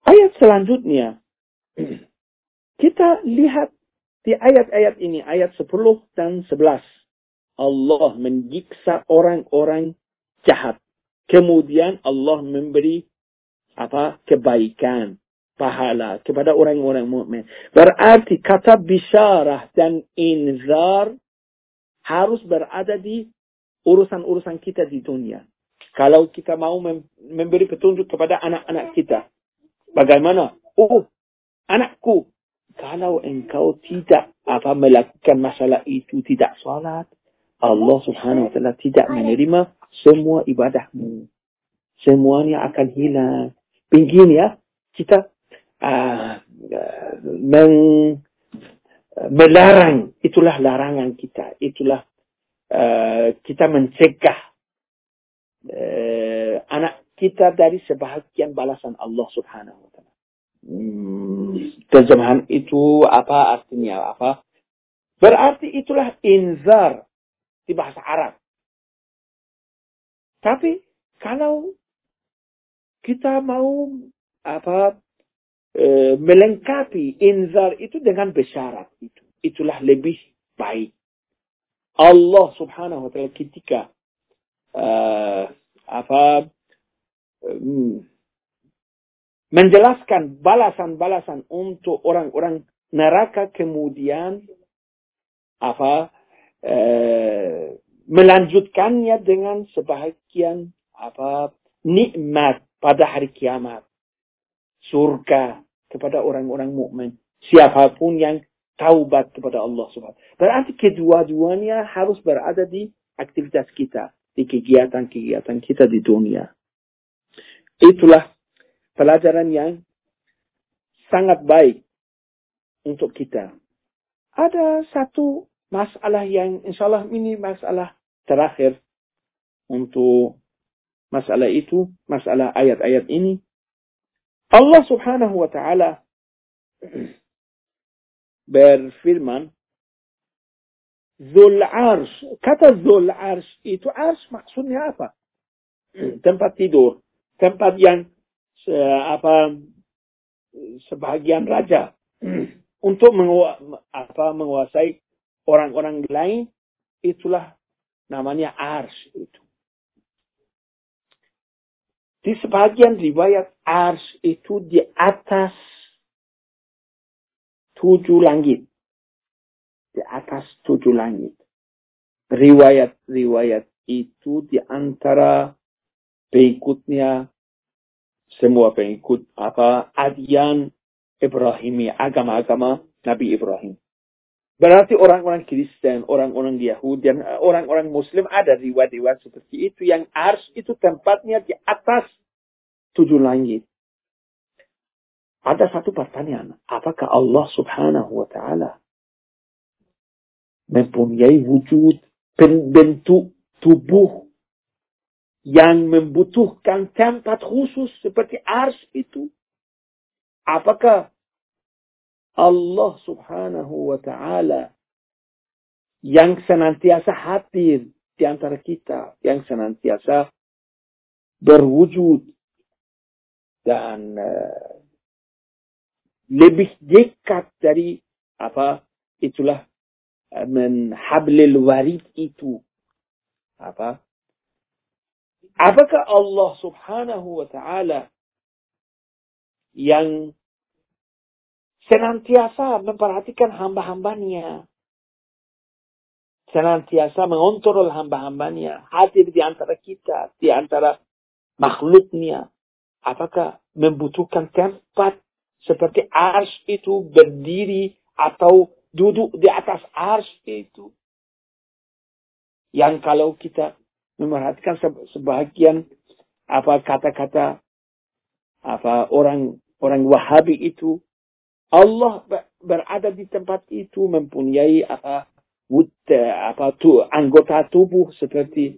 Ayat selanjutnya, kita lihat Di ayat-ayat ini, ayat 10 dan 11, Allah menjiksa orang-orang jahat. Kemudian Allah memberi apa kebaikan, pahala kepada orang-orang mukmin. Berarti kata bisyarah dan inzar harus berada di urusan-urusan kita di dunia. Kalau kita mau memberi petunjuk kepada anak-anak kita, bagaimana? Oh, anakku, kalau engkau tidak apa melakukan masalah itu, tidak salat, Allah subhanahu wa ta'ala tidak menerima semua ibadahmu. Semuanya akan hilang. Begini ya, kita uh, meng, melarang, itulah larangan kita. Itulah uh, kita mencegah uh, anak kita dari sebahagian balasan Allah subhanahu wa ta'ala. Hmm, terjemahan itu apa artinya apa? Berarti itulah inzar di bahasa Arab. Tapi kalau kita mau apa e, melengkapi inzar itu dengan besyarat itu, itulah lebih baik. Allah Subhanahu wa taala ketika uh, apa um, menjelaskan balasan-balasan untuk orang-orang neraka kemudian apa eh, melanjutkannya dengan sebahagian apa nikmat pada hari kiamat. Surga kepada orang-orang mukmin. Siapa pun yang taubat kepada Allah Subhanahu berarti kedua-duanya harus berada di aktivitas kita di kegiatan-kegiatan kita di dunia itulah pelajaran yang sangat baik untuk kita. Ada satu masalah yang insya Allah ini masalah terakhir untuk masalah itu, masalah ayat-ayat ini. Allah subhanahu wa ta'ala berfirman, Zul Arsh. Kata Zul Arsh itu Arsh maksudnya apa? Tempat tidur. Tempat yang apa sebagian raja untuk apa, menguasai orang-orang lain itulah namanya ars itu. Di sebagian riwayat ars itu di atas tujuh langit. Di atas tujuh langit. Riwayat-riwayat itu di antara pengikutnya semua pengikut apa adian Ibrahimi, agama-agama Nabi Ibrahim. Berarti orang-orang Kristen, orang-orang Yahudi, dan orang-orang Muslim ada riwayat-riwayat seperti itu. Yang ars itu tempatnya di atas tujuh langit. Ada satu pertanyaan. Apakah Allah subhanahu wa ta'ala mempunyai wujud bentuk tubuh yang membutuhkan tempat khusus seperti ars itu. Apakah Allah subhanahu wa ta'ala yang senantiasa hadir di antara kita, yang senantiasa berwujud dan uh, lebih dekat dari apa itulah uh, menhablil warid itu apa Apakah Allah subhanahu wa ta'ala yang senantiasa memperhatikan hamba-hambanya. Senantiasa mengontrol hamba-hambanya. Hadir di antara kita, di antara makhluknya. Apakah membutuhkan tempat seperti ars itu berdiri atau duduk di atas ars itu. Yang kalau kita memerhatikan sebagian apa kata-kata apa orang orang Wahabi itu Allah berada di tempat itu mempunyai apa wud, apa tu anggota tubuh seperti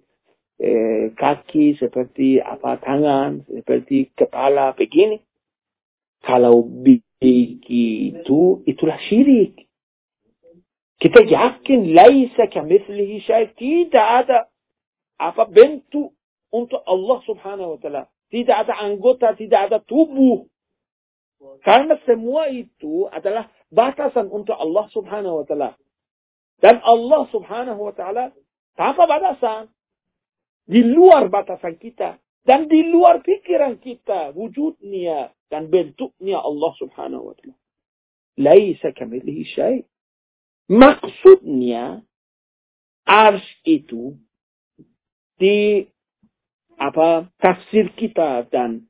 eh, kaki seperti apa tangan seperti kepala begini kalau begitu itulah syirik kita yakin laisa kamitslihi syai tidak ada apa bentuk untuk Allah subhanahu wa ta'ala. Tidak ada anggota, tidak ada tubuh. Karena semua itu adalah batasan untuk Allah subhanahu wa ta'ala. Dan Allah subhanahu wa ta'ala tanpa batasan. Di luar batasan kita. Dan di luar pikiran kita. Wujudnya dan bentuknya Allah subhanahu wa ta'ala. Laisa kamilihi syai. Maksudnya, ars itu di apa tafsir kita dan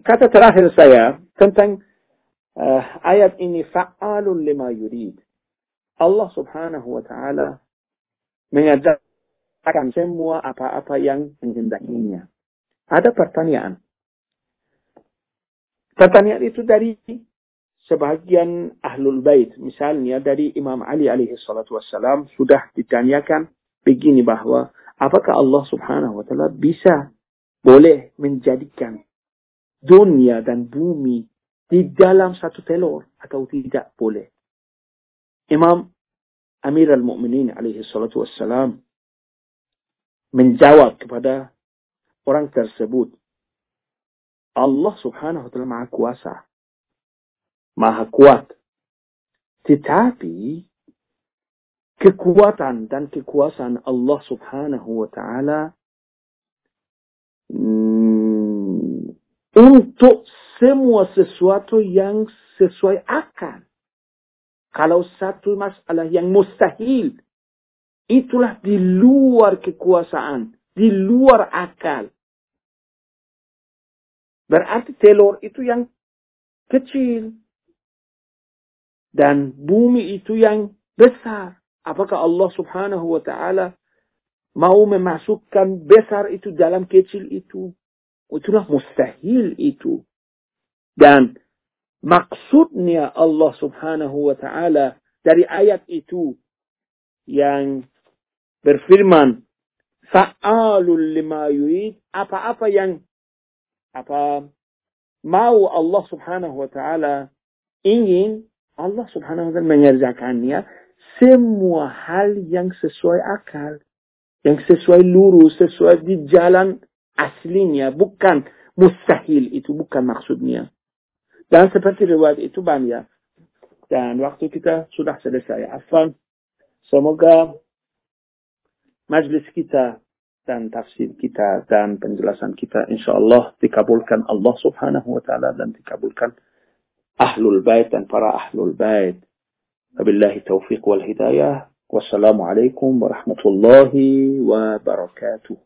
kata terakhir saya tentang uh, ayat ini fa'alun lima yurid. Allah subhanahu wa ta'ala mengajarkan semua apa-apa yang menghendakinya. Ada pertanyaan. Pertanyaan itu dari sebagian ahlul bait. Misalnya dari Imam Ali alaihi salatu wassalam sudah ditanyakan begini bahwa apakah Allah subhanahu wa ta'ala bisa boleh menjadikan dunia dan bumi di dalam satu telur atau tidak boleh. Imam Amir al-Mu'minin alaihi salatu wassalam menjawab kepada orang tersebut. Allah subhanahu wa ta'ala maha kuasa. Maha kuat. Tetapi kekuatan dan kekuasaan Allah subhanahu wa ta'ala hmm, untuk semua sesuatu yang sesuai akal. Kalau satu masalah yang mustahil, itulah di luar kekuasaan, di luar akal. Berarti telur itu yang kecil. Dan bumi itu yang besar. Apakah Allah subhanahu wa ta'ala mau memasukkan besar itu dalam kecil itu? Itulah mustahil itu. Dan maksudnya Allah subhanahu wa ta'ala dari ayat itu yang berfirman fa'alul lima yurid apa-apa yang apa mau Allah subhanahu wa ta'ala ingin Allah subhanahu wa ta'ala mengerjakannya semua hal yang sesuai akal yang sesuai lurus sesuai di jalan aslinya bukan mustahil itu bukan maksudnya dan seperti riwayat itu banyak. Dan waktu kita sudah selesai. Afwan. Semoga majlis kita dan tafsir kita dan penjelasan kita insya Allah dikabulkan Allah subhanahu wa ta'ala dan dikabulkan ahlul bait dan para ahlul bait. Wabillahi taufiq wal hidayah. Wassalamualaikum warahmatullahi wabarakatuh.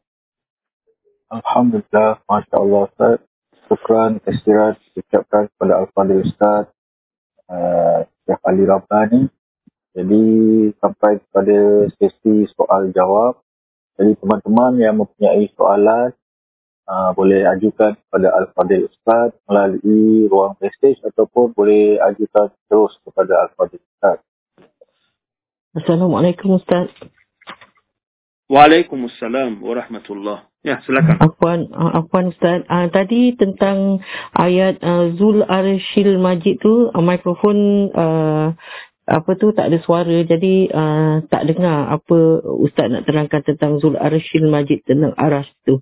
Alhamdulillah, Masya Allah Ustaz. Syukran kesirat diucapkan kepada Al-Fadhil Ustaz uh, Syekh Ali Rabbani. Jadi sampai kepada sesi soal jawab. Jadi teman-teman yang mempunyai soalan uh, boleh ajukan kepada Al-Fadhil Ustaz melalui ruang message ataupun boleh ajukan terus kepada Al-Fadhil Ustaz.
Assalamualaikum Ustaz.
Waalaikumsalam warahmatullahi Ya, silakan.
Afwan, uh, Afwan Ustaz. Uh, tadi tentang ayat uh, Zul Arshil Majid tu, uh, mikrofon uh, apa tu tak ada suara. Jadi uh, tak dengar apa Ustaz nak terangkan tentang Zul Arshil Majid tentang aras tu.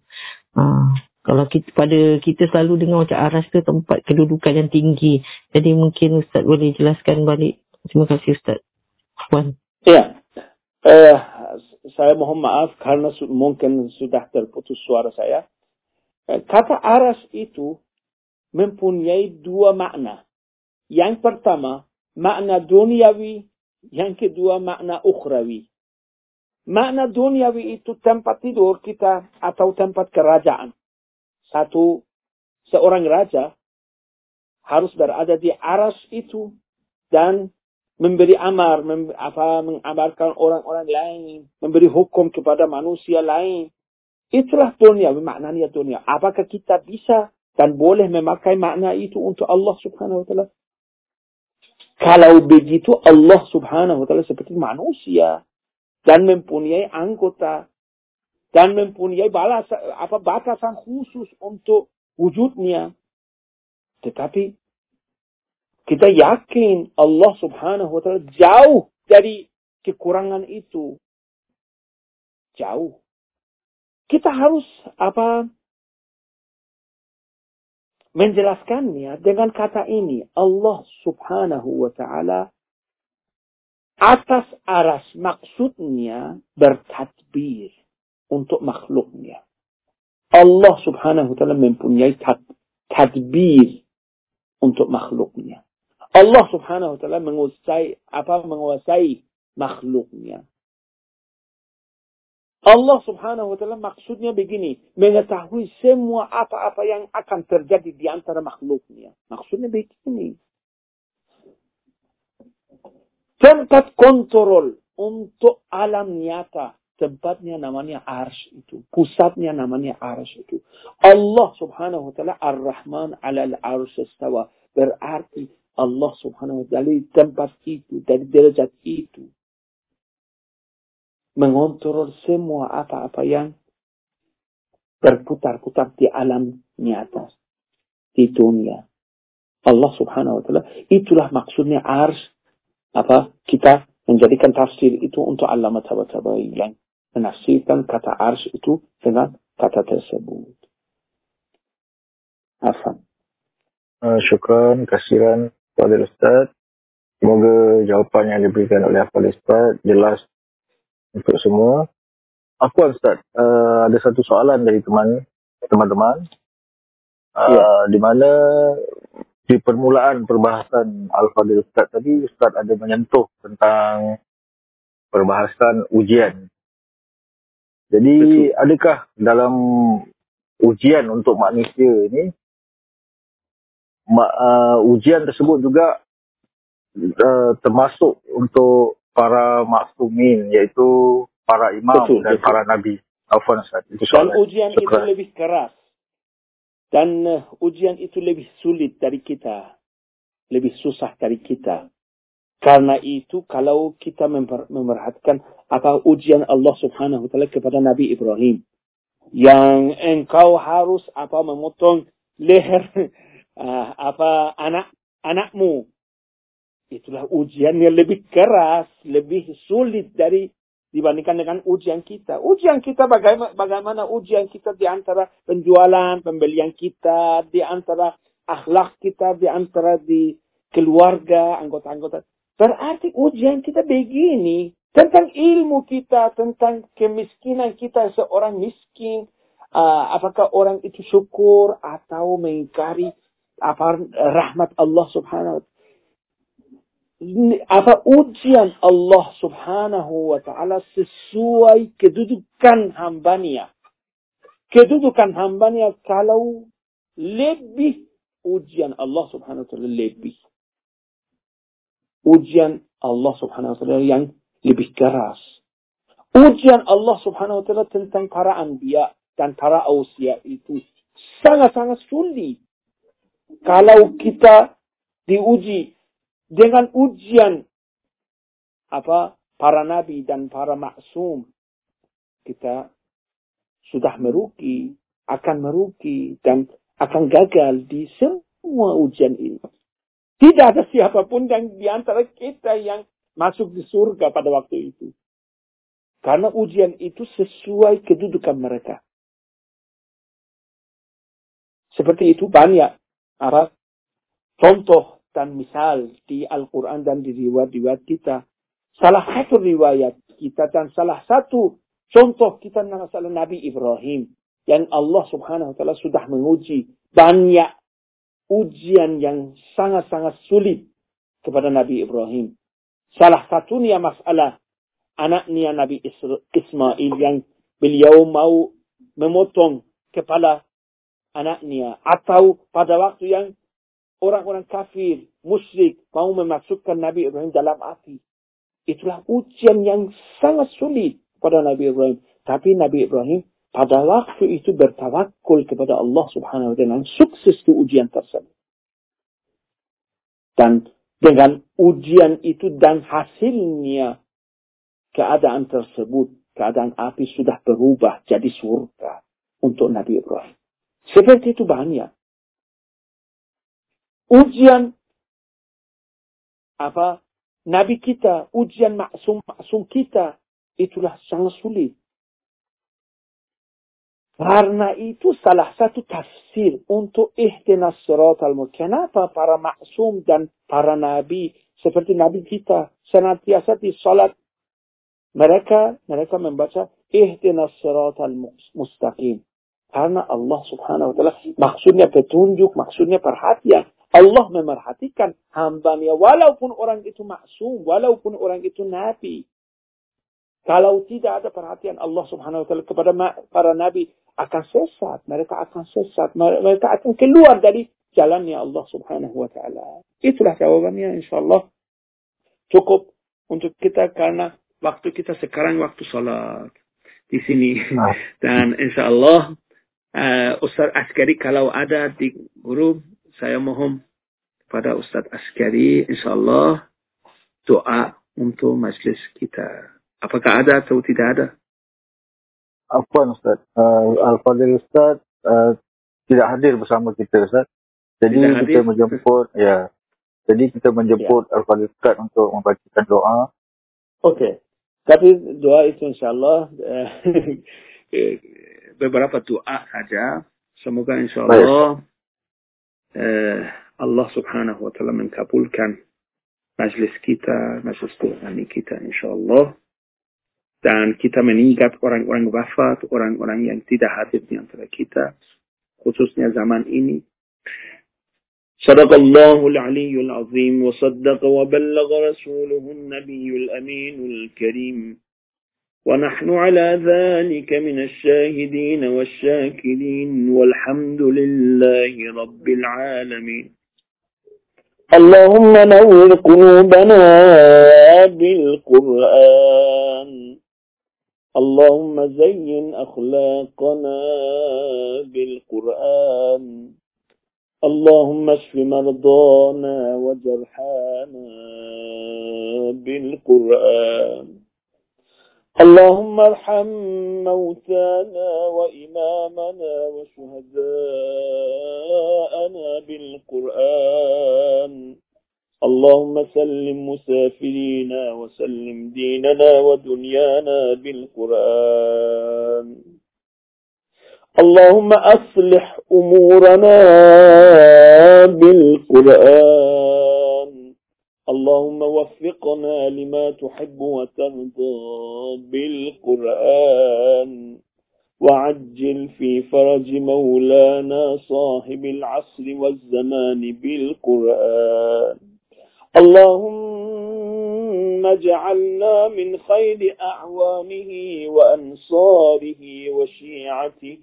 Uh, kalau kita, pada kita selalu dengar macam aras tu tempat kedudukan yang tinggi. Jadi mungkin Ustaz boleh jelaskan balik. Terima kasih Ustaz. Afwan.
Ya. Uh, saya mohon maaf karena mungkin sudah terputus suara saya. Eh, kata aras itu mempunyai dua makna. Yang pertama, makna duniawi. Yang kedua, makna ukhrawi. Makna duniawi itu tempat tidur kita atau tempat kerajaan. Satu, seorang raja harus berada di aras itu dan memberi amar, mem, apa mengamarkan orang-orang lain, memberi hukum kepada manusia lain. Itulah dunia, maknanya dunia. Apakah kita bisa dan boleh memakai makna itu untuk Allah subhanahu wa ta'ala? Kalau begitu Allah subhanahu wa ta'ala seperti manusia dan mempunyai anggota dan mempunyai balas, apa batasan khusus untuk wujudnya. Tetapi kita yakin Allah subhanahu wa ta'ala jauh dari kekurangan itu. Jauh. Kita harus apa menjelaskannya dengan kata ini. Allah subhanahu wa ta'ala atas aras maksudnya bertadbir untuk makhluknya. Allah subhanahu wa ta'ala mempunyai tad, tadbir untuk makhluknya. Allah subhanahu wa ta'ala menguasai, apa menguasai makhluknya. Allah subhanahu wa ta'ala maksudnya begini. Mengetahui semua apa-apa yang akan terjadi di antara makhluknya. Maksudnya begini. Tempat kontrol untuk alam nyata. Tempatnya namanya arsh itu. Pusatnya namanya arsh itu. Allah subhanahu wa ta'ala ar-Rahman ala al-arsh istawa. Berarti Allah subhanahu wa ta'ala tempat itu, dari derajat itu mengontrol semua apa-apa yang berputar-putar di alam nyata di dunia. Allah Subhanahu wa taala itulah maksudnya ars apa kita menjadikan tafsir itu untuk Allah tabawi yang menafsirkan kata ars itu dengan kata tersebut. Afan.
Uh, syukran, kasiran kepada Ustaz. Semoga jawapan yang diberikan oleh Afal Ustaz jelas untuk semua. Aku Ustaz, uh, ada satu soalan dari teman teman-teman. Uh, ya. Di mana di permulaan perbahasan Al-Fadil Ustaz tadi, Ustaz ada menyentuh tentang perbahasan ujian. Jadi, Betul. adakah dalam ujian untuk manusia ini, uh, ujian tersebut juga uh, termasuk untuk para maksumin yaitu para imam betul, dan betul. para nabi. Afwan Ustaz.
Dan ujian itu lebih keras. Dan uh, ujian itu lebih sulit dari kita. Lebih susah dari kita. Karena itu kalau kita memper, memerhatikan apa ujian Allah subhanahu wa ta'ala kepada Nabi Ibrahim. Yang engkau harus apa memotong leher uh, apa anak anakmu itulah ujian yang lebih keras, lebih sulit dari dibandingkan dengan ujian kita. Ujian kita bagaimana, bagaimana ujian kita di antara penjualan, pembelian kita, di antara akhlak kita, di antara di keluarga, anggota-anggota. Berarti ujian kita begini. Tentang ilmu kita, tentang kemiskinan kita seorang miskin. Uh, apakah orang itu syukur atau mengingkari apa rahmat Allah subhanahu wa ta'ala apa ujian Allah subhanahu wa ta'ala sesuai kedudukan hambanya. Kedudukan hambanya kalau lebih ujian Allah subhanahu wa ta'ala lebih. Ujian Allah subhanahu wa ta'ala yang lebih keras. Ujian Allah subhanahu wa ta'ala tentang para anbiya dan para ausia itu sangat-sangat sulit. Kalau kita diuji dengan ujian apa para nabi dan para maksum kita sudah merugi, akan merugi dan akan gagal di semua ujian ini. Tidak ada siapa pun yang di antara kita yang masuk di surga pada waktu itu. Karena ujian itu sesuai kedudukan mereka. Seperti itu banyak. Apa? Contoh dan misal di Al-Quran dan di riwayat-riwayat kita. Salah satu riwayat kita dan salah satu contoh kita masalah Nabi Ibrahim. Yang Allah subhanahu wa ta'ala sudah menguji banyak ujian yang sangat-sangat sulit kepada Nabi Ibrahim. Salah satunya masalah anaknya Nabi Ismail yang beliau mau memotong kepala anaknya. Atau pada waktu yang orang-orang kafir, musyrik, mau memasukkan Nabi Ibrahim dalam api. Itulah ujian yang sangat sulit pada Nabi Ibrahim. Tapi Nabi Ibrahim pada waktu itu bertawakul kepada Allah subhanahu wa ta'ala. Sukses di ujian tersebut. Dan dengan ujian itu dan hasilnya keadaan tersebut, keadaan api sudah berubah jadi surga untuk Nabi Ibrahim. Seperti itu banyak ujian apa nabi kita, ujian maksum maksum kita itulah sangat sulit. Karena itu salah satu tafsir untuk ihdinas surat al Kenapa para maksum dan para nabi seperti nabi kita senantiasa di salat mereka mereka membaca ihdinas surat al mustaqim. Karena Allah subhanahu wa ta'ala maksudnya petunjuk, maksudnya perhatian. Allah memerhatikan hambanya walaupun orang itu maksum, walaupun orang itu nabi. Kalau tidak ada perhatian Allah subhanahu wa ta'ala kepada para nabi, akan sesat. Mereka akan sesat. Mereka akan keluar dari jalannya Allah subhanahu wa ta'ala. Itulah jawabannya insyaAllah. Cukup untuk kita karena waktu kita sekarang waktu sholat di sini. Ah. Dan insyaAllah uh, Ustaz Askari kalau ada di guru, saya mohon kepada Ustaz Askari insyaAllah doa untuk majlis kita. Apakah ada atau tidak ada?
Apa Ustaz? Uh, Al-Fadil Ustaz uh, tidak hadir bersama kita Ustaz. Jadi tidak kita hadir. menjemput, ya. Jadi kita menjemput ya. Al-Fadil Ustaz untuk membacakan doa.
Okey. Tapi doa itu insyaAllah uh, beberapa doa saja. Semoga insyaAllah uh, Allah subhanahu wa ta'ala mengkabulkan majlis kita, majlis doa kita insyaAllah. Dan kita mengingat orang-orang wafat, orang-orang yang tidak hadir di antara kita, khususnya zaman ini. صدق الله العلي العظيم وصدق وبلغ رسوله النبي الأمين الكريم ونحن على ذلك من الشاهدين والشاكرين والحمد لله رب العالمين. اللهم نور قلوبنا بالقرآن. اللهم زين أخلاقنا بالقرآن. اللهم اشف مرضانا وجرحانا بالقرآن. اللهم ارحم موتانا وإمامنا وشهداءنا بالقرآن. اللهم سلم مسافرينا وسلم ديننا ودنيانا بالقرآن. اللهم أصلح أمورنا بالقرآن. اللهم وفقنا لما تحب وترضى بالقرآن. وعجل في فرج مولانا صاحب العصر والزمان بالقرآن. اللهم اجعلنا من خير أعوانه وأنصاره وشيعته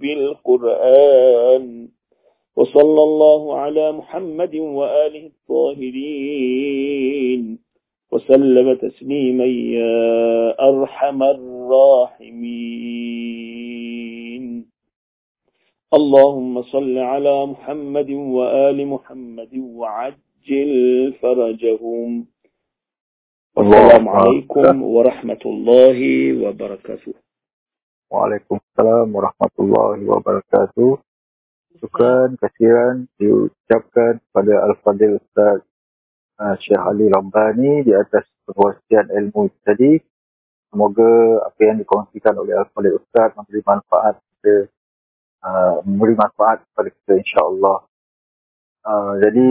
بالقرآن. وصلى الله على محمد وآله الطاهرين. وسلم تسليما يا أرحم الراحمين. اللهم صل على محمد وآل محمد وعد عجل فرجهم. السلام عليكم ورحمة الله وبركاته.
وعليكم السلام ورحمة الله وبركاته. Syukran kasiran diucapkan pada Al-Fadil Ustaz uh, Syekh Ali Rabbani di atas perkongsian ilmu tadi. Semoga apa yang dikongsikan oleh Al-Fadil Ustaz memberi manfaat kepada uh, memberi manfaat kepada kita insya-Allah. Uh, jadi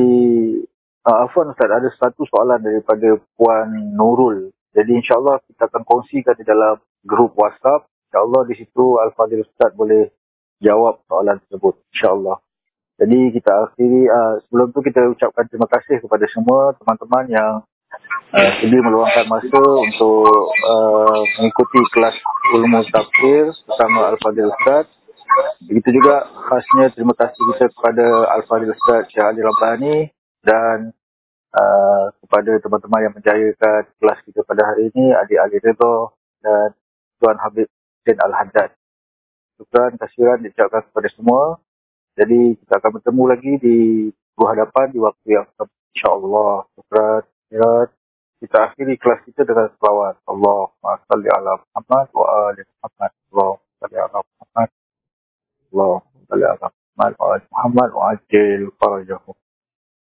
Afwan Ustaz, ada satu soalan daripada Puan Nurul. Jadi insyaAllah kita akan kongsikan di dalam grup WhatsApp. InsyaAllah di situ Al-Fadhil Ustaz boleh jawab soalan tersebut. InsyaAllah. Jadi kita akhiri, uh, sebelum tu kita ucapkan terima kasih kepada semua teman-teman yang uh, sudi meluangkan masa untuk uh, mengikuti kelas ilmu tafsir bersama Al-Fadhil Ustaz. Begitu juga khasnya terima kasih kita kepada Al-Fadhil Ustaz Syah Ali Rabbani dan uh, kepada teman-teman yang menjayakan kelas kita pada hari ini, Adik Ali Rizal dan Tuan Habib Hussein Al-Haddad. Syukran, kasihan diucapkan kepada semua. Jadi kita akan bertemu lagi di dua hadapan di waktu yang sama. InsyaAllah. Syukran. Syukran. Kita akhiri kelas kita dengan selawat. Allahumma salli ala Muhammad wa ali Muhammad. Allahumma salli ala Muhammad. Allahumma salli ala Muhammad wa ali Muhammad wa ajil farajahum.